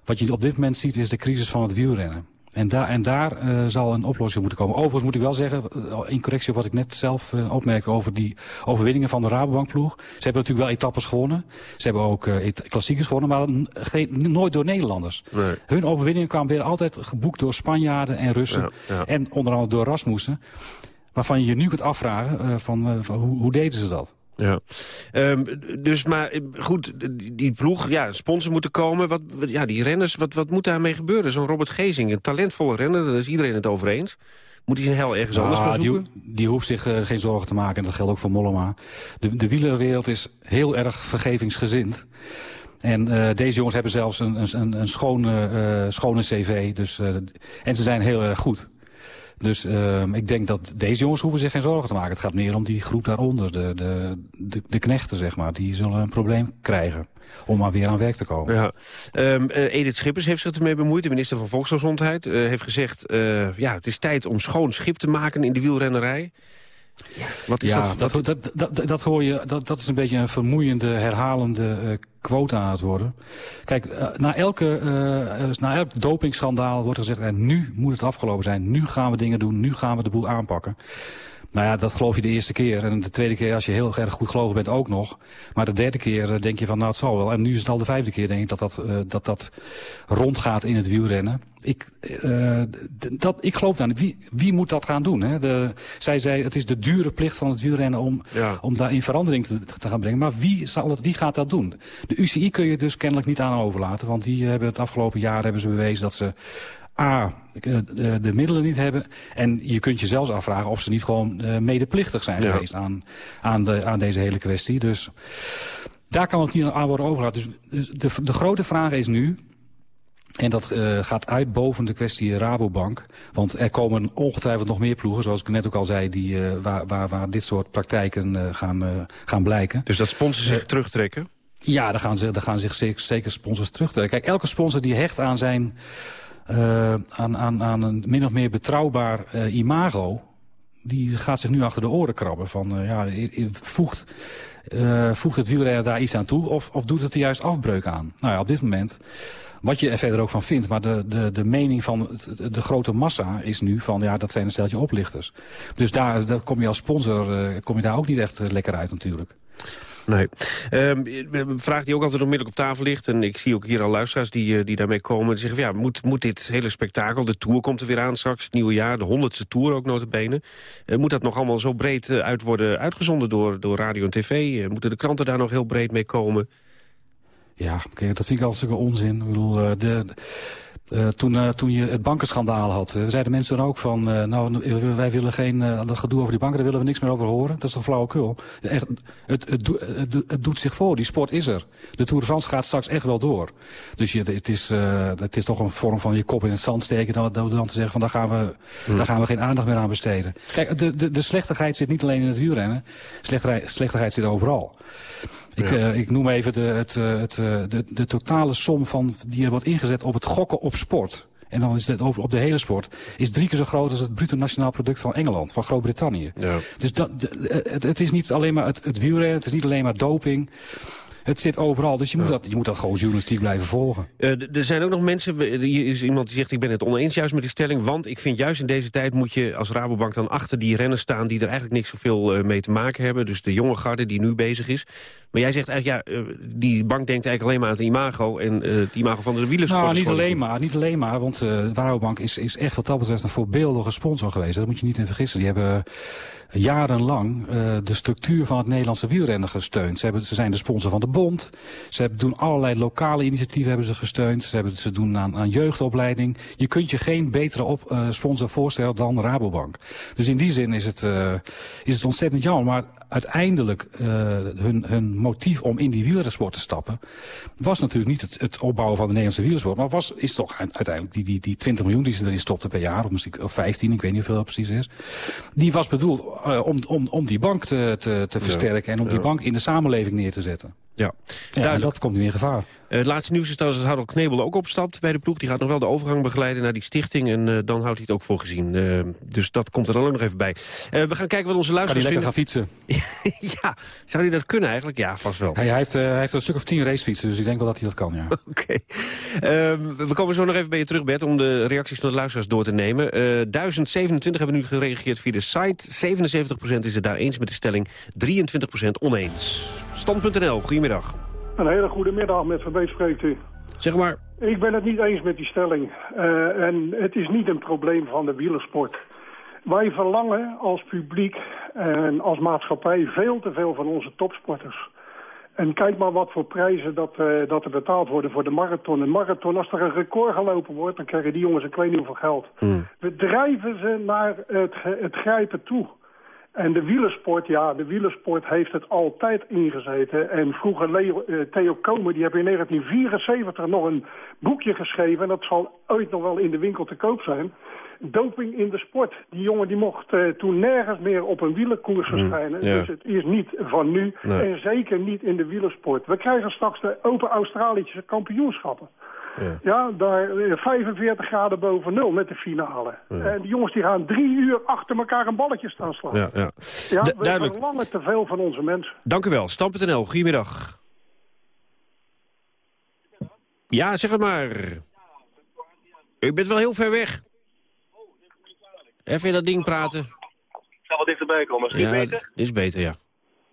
Speaker 25: Wat je op dit moment ziet is de crisis van het wielrennen. En, daar en daar eh, zal een oplossing moeten komen. Overigens moet ik wel zeggen, eh, in correctie op wat ik net zelf eh, opmerkte over die overwinningen van de Rabobankploeg. Ze hebben natuurlijk wel etappes gewonnen. Ze hebben ook et- klassiekers gewonnen, maar geen, nooit door Nederlanders.
Speaker 17: Nee.
Speaker 25: Hun overwinningen kwamen weer altijd geboekt door Spanjaarden en Russen.
Speaker 17: Ja, ja.
Speaker 25: En onder andere door Rasmussen. Waarvan je je nu kunt afvragen van, van hoe, hoe deden ze dat?
Speaker 17: Ja. Ehm, dus maar eh, goed, die, die ploeg, ja, sponsor moet er komen. Wat, ja, die renners, wat, wat moet daarmee gebeuren? Zo'n Robert Gezing, een talentvolle renner, daar is iedereen het over eens. Moet hij zijn hel ergens anders
Speaker 25: Ah,
Speaker 17: gaan
Speaker 25: die,
Speaker 17: zoeken?
Speaker 25: ho- die hoeft zich eh, geen zorgen te maken. En dat geldt ook voor Mollema. De, de wielerwereld is heel erg vergevingsgezind. En eh, deze jongens hebben zelfs een, een, een, schone, schone cv. Dus, en ze zijn heel erg goed. Dus eh, ik denk dat deze jongens hoeven zich geen zorgen te maken. Het gaat meer om die groep daaronder. De, de, de, knechten, zeg maar. Die zullen een probleem krijgen om maar weer aan werk te komen.
Speaker 17: Ja. Ehm, eh, Edith Schippers heeft zich ermee bemoeid, de minister van Volksgezondheid. eh, heeft gezegd, eh, ja, het is tijd om schoon schip te maken in de wielrennerij. Wat is
Speaker 25: ja,
Speaker 17: dat?
Speaker 25: dat, dat, dat, dat, hoor je, dat, dat is een beetje een vermoeiende, herhalende eh quote aan het worden. Kijk, eh, na, elke, dus na elk dopingschandaal wordt er gezegd, eh, nu moet het afgelopen zijn. Nu gaan we dingen doen, nu gaan we de boel aanpakken. Nou ja, dat geloof je de eerste keer. En de tweede keer, als je heel erg goed gelogen bent, ook nog. Maar de derde keer eh, denk je van, nou het zal wel. En nu is het al de vijfde keer, denk ik, dat dat, eh, dat, dat rondgaat in het wielrennen. Ik, eh, dat, ik geloof daar niet. Wie, wie moet dat gaan doen? Hè? De, zij zei, het is de dure plicht van het wielrennen om,
Speaker 17: Ja.
Speaker 25: om daarin verandering te, te gaan brengen. Maar wie, zal het, wie gaat dat doen? De UCI kun je dus kennelijk niet aan overlaten. Want die hebben het afgelopen jaar hebben ze bewezen dat ze... A, eh, de, de middelen niet hebben. En je kunt je zelfs afvragen of ze niet gewoon eh, medeplichtig zijn
Speaker 17: Ja.
Speaker 25: geweest aan, aan, de, aan deze hele kwestie. Dus daar kan het niet aan worden overgelaten. Dus de, de grote vraag is nu, En dat uh, gaat uit boven de kwestie Rabobank. Want er komen ongetwijfeld nog meer ploegen, zoals ik net ook al zei... Die, uh, waar, waar, waar dit soort praktijken uh, gaan, gaan blijken.
Speaker 17: Dus dat sponsors zich terugtrekken?
Speaker 25: Ja, daar gaan, ze, daar gaan zich zeker, zeker sponsors terugtrekken. Kijk, elke sponsor die hecht aan zijn... aan, aan, aan een min of meer betrouwbaar imago... die gaat zich nu achter de oren krabben. Van, ja, voegt, voegt het wielrennen daar iets aan toe... Of, of doet het er juist afbreuk aan? Nou ja, op dit moment... Wat je er verder ook van vindt, maar de, de, de mening van de grote massa is nu van... ja, dat zijn een steltje oplichters. Dus daar, daar kom je als sponsor kom je daar ook niet echt lekker uit natuurlijk.
Speaker 17: Nee. Um, een vraag die ook altijd onmiddellijk op tafel ligt... en ik zie ook hier al luisteraars die, die daarmee komen... die zeggen ja, moet, moet dit hele spektakel... de Tour komt er weer aan straks, het nieuwe jaar... de honderdste Tour ook notabene... Uh, moet dat nog allemaal zo breed uit worden uitgezonden door, door radio en tv? moeten de kranten daar nog heel breed mee komen?
Speaker 25: Ja, dat vind ik altijd onzin. Ik bedoel, de, de uh, toen, uh, toen je het bankenschandaal had, uh, zeiden mensen dan ook van... Nou, wij willen geen, dat gedoe over die banken, daar willen we niks meer over horen. Dat is toch flauwekul? Echt, het, het, het, het, doet zich voor, die sport is er. De Tour de France gaat straks echt wel door. Dus je, het, is, het is toch een vorm van je kop in het zand steken... dan, dan, te zeggen van daar gaan, we, mm. daar gaan we geen aandacht meer aan besteden. Kijk, de, de, de slechtigheid zit niet alleen in het wielrennen. Slechtigheid, slechtigheid zit overal. Ik, ja. uh, ik noem even de, het, het, de, de totale som van, die er wordt ingezet op het gokken op sport. En dan is het over op de hele sport. Is drie keer zo groot als het bruto nationaal product van Engeland, van Groot-Brittannië. Ja. Dus dat, het, het, is niet alleen maar het, het wielrennen, het is niet alleen maar doping. Het zit overal, dus je moet, dat, je moet dat gewoon journalistiek blijven volgen.
Speaker 17: Uh, er zijn ook nog mensen, hier is iemand die zegt... ik ben het oneens juist met die stelling... want ik vind juist in deze tijd moet je als Rabobank dan achter die renners staan... die er eigenlijk niks zoveel uh, mee te maken hebben. Dus de jonge garde die nu bezig is. Maar jij zegt eigenlijk, ja, uh, die bank denkt eigenlijk alleen maar aan het imago... en het imago van de wielersport.
Speaker 25: Nou, niet alleen maar, niet alleen maar, want de Rabobank is, is echt wat dat betreft... een voorbeeldige sponsor geweest. Dat moet je niet in vergissen. Die hebben jarenlang uh, de structuur van het Nederlandse wielrennen gesteund. Ze, hebben, ze zijn de sponsor van de bond. Ze hebben, doen allerlei lokale initiatieven hebben ze gesteund. Ze, hebben, ze doen aan, aan jeugdopleiding. Je kunt je geen betere op, uh, sponsor voorstellen dan Rabobank. Dus in die zin is het, uh, is het ontzettend jammer. Maar uiteindelijk hun, hun motief om in die wielersport te stappen... was natuurlijk niet het, het opbouwen van de Nederlandse wielersport... maar was, is toch uiteindelijk die, die, die 20 miljoen die ze erin stopten per jaar... of, misschien, of 15, ik weet niet hoeveel dat precies is... die was bedoeld om, om, om die bank te, te, te versterken en om die bank in de samenleving neer te zetten.
Speaker 17: Ja,
Speaker 25: ja dat komt nu in gevaar. Uh,
Speaker 17: het laatste nieuws is dat Harold Knebel ook opstapt bij de ploeg. Die gaat nog wel de overgang begeleiden naar die stichting. En uh, dan houdt hij het ook voor gezien. Uh, dus dat komt er dan ook nog even bij. we gaan kijken wat onze luisteraars
Speaker 25: vinden. Kan hij lekker
Speaker 17: gaan fietsen? ja, zou hij dat kunnen eigenlijk? Ja, vast wel.
Speaker 25: Hij, hij heeft, hij heeft een stuk of tien racefietsen, dus ik denk wel dat hij dat kan, ja.
Speaker 17: Oké. Okay. Ehm, we komen zo nog even bij je terug, Bert, om de reacties van de luisteraars door te nemen. 1027 hebben nu gereageerd via de site. 77% is het daar eens met de stelling, 23% oneens. Stand.nl, goedemiddag.
Speaker 26: Een hele goede middag, met Verbeet spreekt u.
Speaker 17: Zeg maar.
Speaker 26: Ik ben het niet eens met die stelling. Uh, en het is niet een probleem van de wielersport. Wij verlangen als publiek en als maatschappij veel te veel van onze topsporters. En kijk maar wat voor prijzen dat, uh, dat er betaald worden voor de marathon. Een marathon, als er een record gelopen wordt... dan krijgen die jongens een weet niet hoeveel geld. Hmm. We drijven ze naar het, het grijpen toe. En de wielersport, ja, de wielersport heeft het altijd ingezeten. En vroeger Leo, uh, Theo Komen, die heeft in 1974 nog een boekje geschreven... en dat zal ooit nog wel in de winkel te koop zijn. Doping in de sport. Die jongen die mocht uh, toen nergens meer op een wielerkoers mm, verschijnen. Mm, ja. Dus het is niet van nu nee. en zeker niet in de wielersport. We krijgen straks de Open Australische kampioenschappen. Ja. ja, daar 45 graden boven nul met de finale. Ja. En die jongens die gaan drie uur achter elkaar een balletje staan slaan.
Speaker 17: Ja, ja.
Speaker 26: ja we duidelijk. verlangen te veel van onze mensen.
Speaker 17: Dank u wel. Stam.nl, goedemiddag. Ja, zeg het maar. U bent wel heel ver weg. Even in dat ding praten.
Speaker 27: Ik ga wat dichterbij komen. Is ja, beter?
Speaker 17: Dit is beter, ja.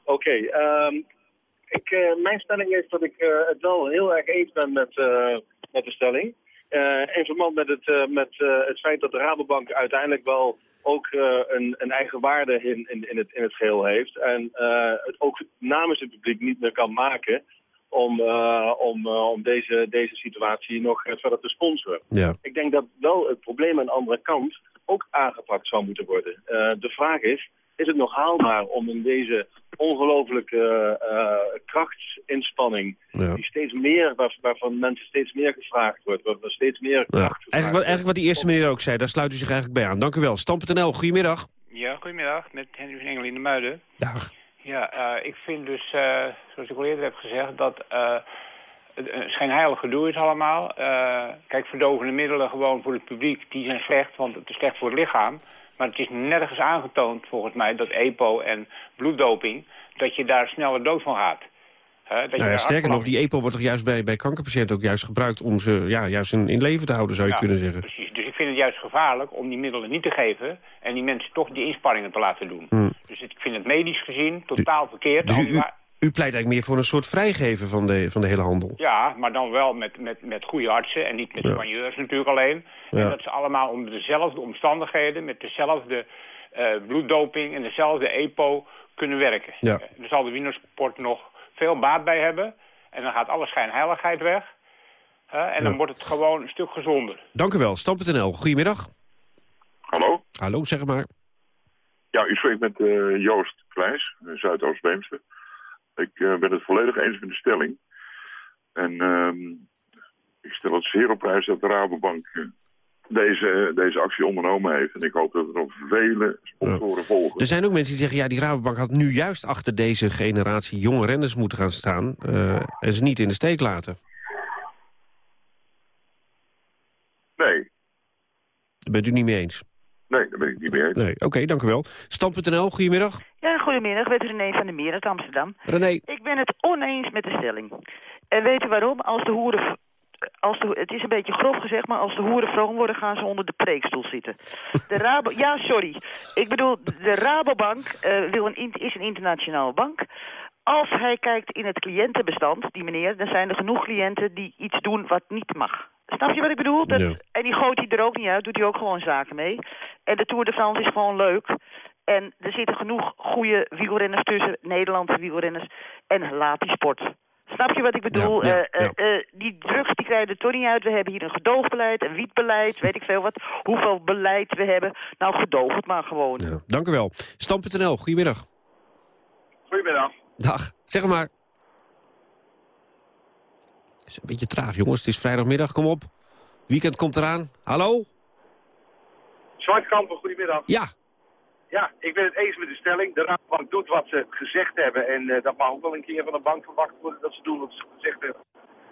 Speaker 27: Oké, okay, um, uh, mijn stelling is dat ik uh, het wel heel erg eens ben met, uh, met de stelling. Uh, in verband met het, uh, met uh, het feit dat de Rabobank uiteindelijk wel ook een, een, eigen waarde in, in, in, het, in het geheel heeft. En het ook namens het publiek niet meer kan maken om, om, om deze, deze situatie nog verder te sponsoren.
Speaker 17: Ja.
Speaker 27: Ik denk dat wel het probleem aan de andere kant ook aangepakt zou moeten worden. de vraag is, is het nog haalbaar om in deze ongelooflijke eh, krachtsinspanning.
Speaker 17: Ja.
Speaker 27: Die steeds meer, waar, waarvan mensen steeds meer gevraagd wordt. Waar, waar steeds meer
Speaker 17: Ja.
Speaker 27: kracht
Speaker 17: Eigenlijk, wat, eigenlijk wat die eerste meneer ook zei, daar sluit u zich eigenlijk bij aan. Dank u wel. Stam.nl, goedemiddag.
Speaker 28: Ja, goedemiddag. Met Henry van Engel in de Muiden.
Speaker 17: Dag.
Speaker 28: Ja, eh, ik vind dus, eh, zoals ik al eerder heb gezegd, dat eh, het een schijnheilig gedoe is allemaal. Eh, kijk, verdovende middelen gewoon voor het publiek, die zijn slecht, want het is slecht voor het lichaam. Maar het is nergens aangetoond, volgens mij, dat EPO en bloeddoping, dat je daar sneller dood van gaat. Hè, dat je
Speaker 17: Nou ja, sterker nog, die EPO wordt toch juist bij, bij kankerpatiënten ook juist gebruikt... om ze ja, juist in, in leven te houden, zou je
Speaker 28: Ja,
Speaker 17: kunnen zeggen.
Speaker 28: Precies. Dus ik vind het juist gevaarlijk om die middelen niet te geven... en die mensen toch die inspanningen te laten doen.
Speaker 17: Hmm.
Speaker 28: Dus ik vind het medisch gezien totaal verkeerd.
Speaker 17: Dus u,
Speaker 28: Als-
Speaker 17: u, u pleit eigenlijk meer voor een soort vrijgeven van de, van de hele handel.
Speaker 28: Ja, maar dan wel met, met, met goede artsen en niet met
Speaker 17: Ja.
Speaker 28: soigneurs natuurlijk alleen.
Speaker 17: Ja.
Speaker 28: En dat ze allemaal onder dezelfde omstandigheden... met dezelfde eh, bloeddoping en dezelfde EPO kunnen werken.
Speaker 17: Ja.
Speaker 28: Eh, Daar zal de wienersport nog veel baat bij hebben. En dan gaat alle schijnheiligheid weg. Hè, en dan
Speaker 17: Ja.
Speaker 28: wordt het gewoon een stuk gezonder.
Speaker 17: Dank u wel. Stam.nl, goedemiddag.
Speaker 29: Hallo?
Speaker 17: Hallo, zeg maar.
Speaker 29: Ja, u spreekt met eh, Joost eh, Zuidoost-Beemster. Ik eh, ben het volledig eens met de stelling. En ehm, ik stel het zeer op prijs dat de Rabobank eh, deze, deze actie ondernomen heeft. En ik hoop dat er nog vele sponsoren volgen.
Speaker 17: Er zijn ook mensen die zeggen, ja, die Rabobank had nu juist achter deze generatie jonge renners moeten gaan staan... eh, en ze niet in de steek laten.
Speaker 29: Nee,
Speaker 17: Daar bent u niet mee eens?
Speaker 29: Nee, daar ben ik niet mee eens.
Speaker 17: Nee, oké, dank u wel. Stam.nl, goedemiddag.
Speaker 30: Ja, goedemiddag, met René van der Meer uit Amsterdam.
Speaker 17: René.
Speaker 30: Ik ben het oneens met de stelling. En weet u waarom? Als de hoeren... Als de, het is een beetje grof gezegd, maar als de hoeren vroom worden, gaan ze onder de preekstoel zitten. De Rabo, ja, sorry. Ik bedoel, de Rabobank eh, wil een, is een internationale bank. Als hij kijkt in het cliëntenbestand, die meneer, dan zijn er genoeg cliënten die iets doen wat niet mag. Snap je wat ik bedoel? Dat,
Speaker 31: Ja.
Speaker 30: En die gooit hij er ook niet uit, doet hij ook gewoon zaken mee. En de Tour de France is gewoon leuk. En er zitten genoeg goede wielrenners tussen, Nederlandse wielrenners. En laat die sport. Snap je wat ik bedoel?
Speaker 17: Ja, ja,
Speaker 30: Eh, eh, eh, die drugs die krijgen er toch niet uit. We hebben hier een gedoogbeleid, een wietbeleid, weet ik veel wat. Hoeveel beleid we hebben. Nou, gedoog het maar gewoon.
Speaker 17: Dank u wel. Stam.nl, goedemiddag.
Speaker 29: Goedemiddag.
Speaker 17: Dag, zeg maar. Is een beetje traag, jongens. Het is vrijdagmiddag, kom op. Weekend komt eraan. Hallo?
Speaker 27: Zwartkampen, goedemiddag.
Speaker 17: Ja.
Speaker 27: Ja, ik ben het eens met de stelling. De Rabobank doet wat ze gezegd hebben. En eh, dat mag ook wel een keer van de bank verwacht worden dat ze doen wat ze gezegd hebben.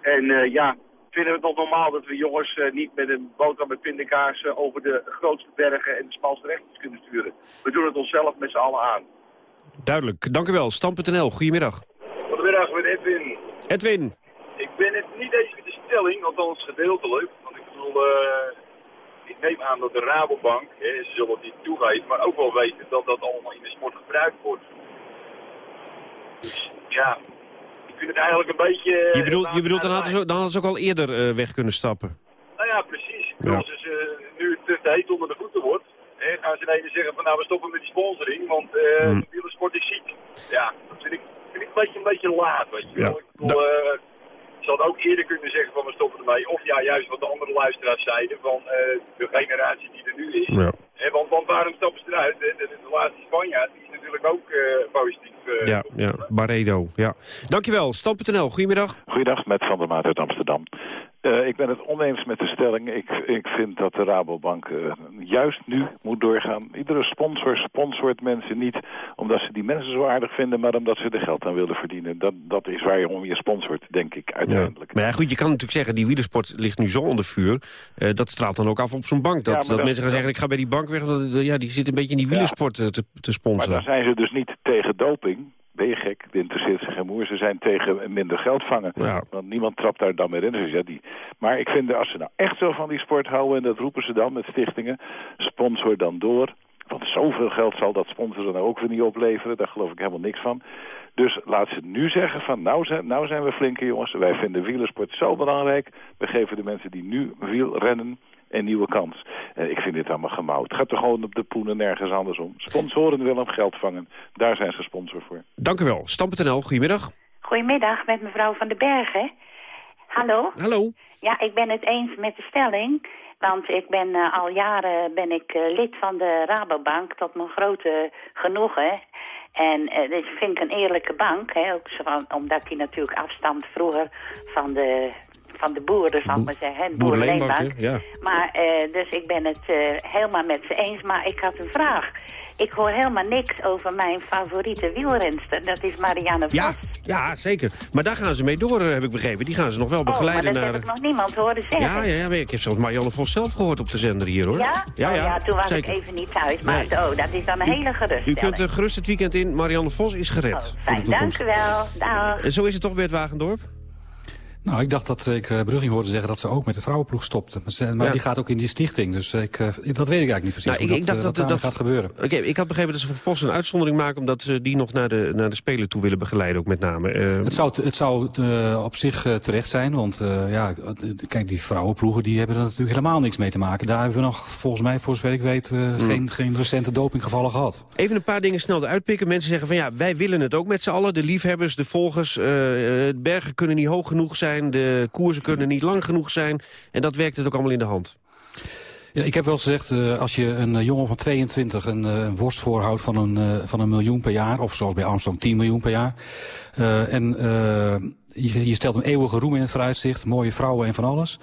Speaker 27: En eh, ja, vinden we het nog normaal dat we jongens eh, niet met een boterham met pindakaas over de grootste bergen en de smalste rechtjes kunnen sturen. We doen het onszelf met z'n allen aan.
Speaker 17: Duidelijk, dank u wel. Stam.nl, goedemiddag.
Speaker 32: Goedemiddag, met Edwin.
Speaker 17: Edwin.
Speaker 32: Ik ben het niet eens met de stelling, althans gedeeltelijk. Want ik bedoel, eh, ik neem aan dat de Rabobank, hè, ze zullen het niet toegeven, maar ook wel weten dat dat allemaal in de sport gebruikt wordt. Dus ja, ik vind het eigenlijk een beetje... eh,
Speaker 17: Je bedoelt, je bedoelt dan, hadden ze, dan hadden ze ook al eerder eh, weg kunnen stappen.
Speaker 32: Nou ja, precies.
Speaker 17: Ja.
Speaker 32: Als het eh, nu te, te heet onder de voeten wordt, hè, gaan ze ineens zeggen van nou we stoppen met die sponsoring, want
Speaker 17: Hmm.
Speaker 32: de wielersport is ziek. Ja, dat vind ik, vind ik een, beetje, een beetje laat, weet je wel.
Speaker 17: Ja.
Speaker 32: Ik bedoel, ze hadden ook eerder kunnen zeggen van we stoppen ermee. Of ja, juist wat de andere luisteraars zeiden van eh, de generatie die er nu is.
Speaker 17: Ja.
Speaker 32: Hè, want, want waarom stappen ze eruit? Hè? De, de laatste Spanjaard die is natuurlijk ook eh, positief. eh,
Speaker 17: Ja, ja, Barredo, ja. Dankjewel, Stam.nl, goedemiddag.
Speaker 31: Goeiedag, met Van der Maat uit Amsterdam. Eh, ik ben het oneens met de stelling. Ik, ik vind dat de Rabobank eh, juist nu moet doorgaan. Iedere sponsor sponsort mensen niet omdat ze die mensen zo aardig vinden... maar omdat ze er geld aan willen verdienen. Dat, dat is waarom je sponsort, denk ik, uiteindelijk.
Speaker 17: Maar ja, goed, je kan natuurlijk zeggen, die wielersport ligt nu zo onder vuur. Eh, dat straalt dan ook af op zo'n bank. Dat,
Speaker 31: Ja, maar
Speaker 17: dat
Speaker 31: dat-
Speaker 17: mensen gaan zeggen, ik ga bij die bank weg. ja, die zit een beetje in die wielersport te, te
Speaker 31: Maar
Speaker 17: sponsoren.
Speaker 31: dan zijn ze dus niet tegen doping. Ben je gek? Het interesseert zich geen moer. Ze zijn tegen minder geld vangen. Want niemand trapt daar dan meer in. Dus ja, die... Maar ik vind, als ze nou echt zo van die sport houden... en dat roepen ze dan met stichtingen... sponsor dan door. Want zoveel geld zal dat sponsoren nou ook weer niet opleveren. Daar geloof ik helemaal niks van. Dus laat ze nu zeggen van... nou zijn, nou zijn we flinke jongens. Wij vinden wielersport zo belangrijk. We geven de mensen die nu wielrennen een nieuwe kans. Eh, ik vind dit allemaal gemouwd. Het gaat er gewoon op de poenen nergens andersom. Sponsoren willen geld vangen. Daar zijn ze sponsor voor.
Speaker 17: Dank u wel. Stam.nl, goedemiddag.
Speaker 33: Goedemiddag, met mevrouw van den Bergen. Hallo?
Speaker 17: Hallo.
Speaker 33: Ja, ik ben het eens met de stelling.
Speaker 34: Want ik ben uh, al jaren ben ik uh, lid van de Rabobank, tot mijn grote genoegen. En uh, dat vind ik een eerlijke bank, hè, ook zo van, omdat die natuurlijk afstamt vroeger van de van de boeren, zal ik maar zeggen. Boerenleenbank.
Speaker 17: Ja.
Speaker 34: Maar, uh, dus ik ben het uh, helemaal met ze eens. Maar ik had een vraag. Ik hoor helemaal niks over mijn favoriete wielrenster. Dat is Marianne Vos.
Speaker 17: Ja, ja, zeker. Maar daar gaan ze mee door, heb ik begrepen. Die gaan ze nog wel begeleiden.
Speaker 34: Oh, maar dat
Speaker 17: naar...
Speaker 34: heb ik nog niemand horen zeggen.
Speaker 17: Ja, ja, ja ik heb zelfs Marianne Vos zelf gehoord op de zender hier, hoor.
Speaker 34: Ja?
Speaker 17: Ja,
Speaker 34: oh,
Speaker 17: ja,
Speaker 34: toen was
Speaker 17: zeker.
Speaker 34: ik even niet thuis. Maar nee. oh, dat is dan een hele geruststelling.
Speaker 17: U kunt er gerust het weekend in. Marianne Vos is gered.
Speaker 34: Oh, fijn, dank u wel. Dag.
Speaker 17: En zo is het toch, Bert Wagendorp?
Speaker 25: Nou, ik dacht dat ik uh, Brugging hoorde zeggen dat ze ook met de vrouwenploeg stopte. Maar, ja. die gaat ook in die stichting, dus ik, uh, dat weet ik eigenlijk niet precies
Speaker 17: nou, ik,
Speaker 25: dat,
Speaker 17: dacht
Speaker 25: uh,
Speaker 17: dat,
Speaker 25: dat, gaat gebeuren.
Speaker 17: Oké, okay, ik had begrepen dat ze voor Vos een uitzondering maken... omdat ze die nog naar de, naar de Spelen toe willen begeleiden, ook met name.
Speaker 25: Het zou, het zou op zich terecht zijn, want ja, kijk, die vrouwenploegen... die hebben er natuurlijk helemaal niks mee te maken. Daar hebben we nog, volgens mij, voor zover ik weet... Mm. geen, geen recente dopinggevallen gehad.
Speaker 17: Even een paar dingen snel uitpikken. Mensen zeggen van ja, wij willen het ook met z'n allen. De liefhebbers, de volgers. de bergen kunnen niet hoog genoeg zijn. De koersen kunnen niet lang genoeg zijn. En dat werkt het ook allemaal in de hand.
Speaker 25: Ja, ik heb wel eens gezegd, uh, als je een uh, jongen van 22 een, uh, een worst voorhoudt van een, van een miljoen per jaar... of zoals bij Armstrong 10 miljoen per jaar... en je, je, stelt een eeuwige roem in het vooruitzicht, mooie vrouwen en van alles...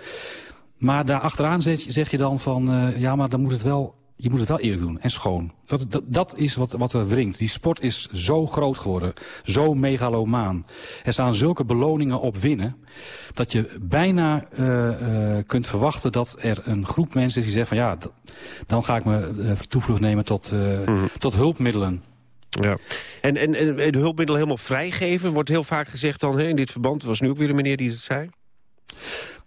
Speaker 25: maar daar achteraan zeg, zeg je dan van, ja, maar dan moet het wel je moet het wel eerlijk doen en schoon. Dat, dat, dat is wat, wat er wringt. Die sport is zo groot geworden, zo megalomaan. Er staan zulke beloningen op winnen... dat je bijna uh, uh, kunt verwachten dat er een groep mensen is die zeggen van... ja, dan ga ik me uh, toevlucht nemen tot, mm -hmm. tot hulpmiddelen.
Speaker 17: Ja. En, en, en de hulpmiddelen helemaal vrijgeven... wordt heel vaak gezegd dan hè, in dit verband. Er was nu ook weer een meneer die het zei.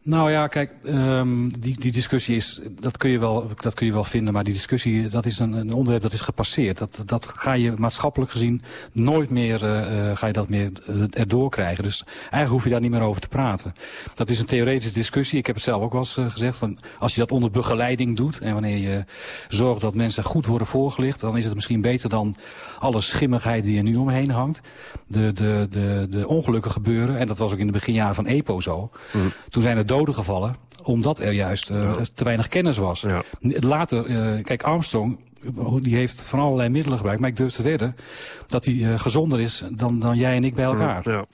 Speaker 25: Nou ja, kijk, um, die, die discussie is, dat kun, je wel, dat kun je wel vinden, maar die discussie, dat is een, een onderwerp dat is gepasseerd. Dat, dat ga je maatschappelijk gezien nooit meer, uh, ga je dat meer erdoor krijgen. Dus eigenlijk hoef je daar niet meer over te praten. Dat is een theoretische discussie. Ik heb het zelf ook wel eens uh, gezegd, van als je dat onder begeleiding doet en wanneer je zorgt dat mensen goed worden voorgelicht, dan is het misschien beter dan alle schimmigheid die er nu omheen hangt. De, de, de, de ongelukken gebeuren, en dat was ook in de beginjaren van EPO zo. Mm. Toen zijn er doden gevallen, omdat er juist uh, ja. te weinig kennis was.
Speaker 17: Ja.
Speaker 25: Later, uh, kijk, Armstrong, die heeft van allerlei middelen gebruikt, maar ik durf te wedden dat hij uh, gezonder is dan, dan jij en ik bij elkaar.
Speaker 17: Ja, ja.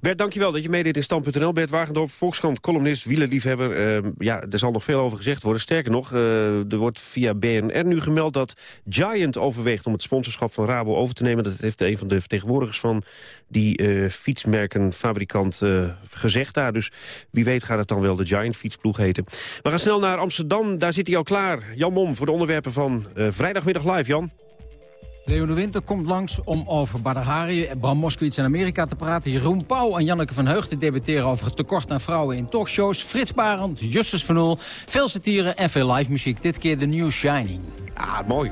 Speaker 17: Bert, dankjewel dat je meedeed in Stand.nl. Bert Wagendorp, Volkskrant, columnist, wielerliefhebber. Uh, ja, er zal nog veel over gezegd worden. Sterker nog, uh, er wordt via BNR nu gemeld dat Giant overweegt om het sponsorschap van Rabo over te nemen. Dat heeft een van de vertegenwoordigers van die uh, fietsmerkenfabrikant uh, gezegd daar. Dus wie weet gaat het dan wel de Giant fietsploeg heten. We gaan snel naar Amsterdam, daar zit hij al klaar. Jan Mom voor de onderwerpen van uh, vrijdagmiddag live, Jan.
Speaker 35: Leo de Winter komt langs om over Badr Hari, Bram Moskowitz en Amerika te praten. Jeroen Pauw en Janneke van Heug te debatteren over het tekort aan vrouwen in talkshows. Frits Barend, Justus van Oel, veel satire en veel live muziek. Dit keer de New Shining.
Speaker 17: Ah, mooi.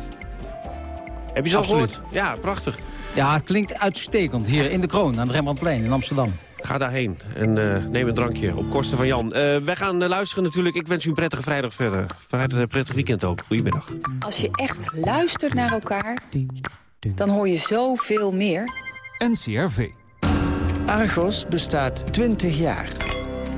Speaker 17: Heb je ze al gehoord? Ja, prachtig.
Speaker 35: Ja, het klinkt uitstekend hier in de Kroon aan het Rembrandtplein in Amsterdam.
Speaker 17: Ga daarheen en uh, neem een drankje op kosten van Jan. Uh, wij gaan uh, luisteren natuurlijk. Ik wens u een prettige vrijdag verder. Vrijdag een prettig weekend ook. Goedemiddag.
Speaker 36: Als je echt luistert naar elkaar, dan hoor je zoveel meer.
Speaker 37: NCRV. Argos bestaat 20 jaar.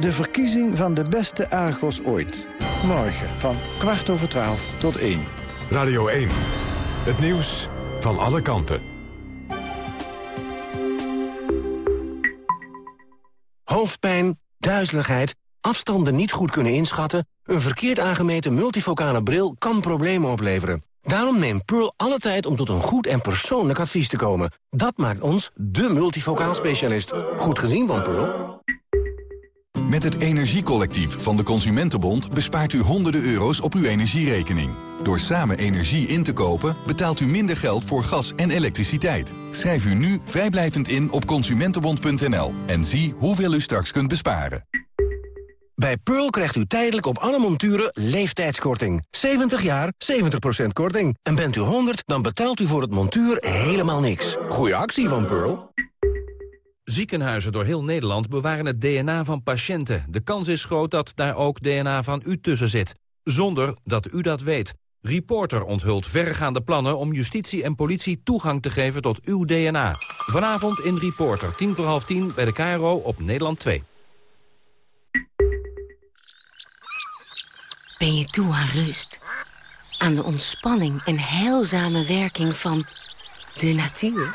Speaker 37: de verkiezing van de beste Argos ooit. Morgen van kwart over twaalf tot één.
Speaker 1: Radio 1. Het nieuws van alle kanten.
Speaker 38: Hoofdpijn, duizeligheid, afstanden niet goed kunnen inschatten... een verkeerd aangemeten multifocale bril kan problemen opleveren. Daarom neemt Pearl alle tijd om tot een goed en persoonlijk advies te komen. Dat maakt ons de multifocaal specialist. Goed gezien van Pearl.
Speaker 39: Met het Energiecollectief van de Consumentenbond bespaart u honderden euro's op uw energierekening. Door samen energie in te kopen betaalt u minder geld voor gas en elektriciteit. Schrijf u nu vrijblijvend in op consumentenbond.nl en zie hoeveel u straks kunt besparen.
Speaker 38: Bij Pearl krijgt u tijdelijk op alle monturen leeftijdskorting. 70 jaar, 70% korting. En bent u 100, dan betaalt u voor het montuur helemaal niks. Goeie actie van Pearl.
Speaker 40: Ziekenhuizen door heel Nederland bewaren het DNA van patiënten. De kans is groot dat daar ook DNA van u tussen zit. Zonder dat u dat weet. Reporter onthult verregaande plannen om justitie en politie toegang te geven tot uw DNA. Vanavond in Reporter, tien voor half tien bij de KRO op Nederland 2.
Speaker 41: Ben je toe aan rust? Aan de ontspanning en heilzame werking van de natuur?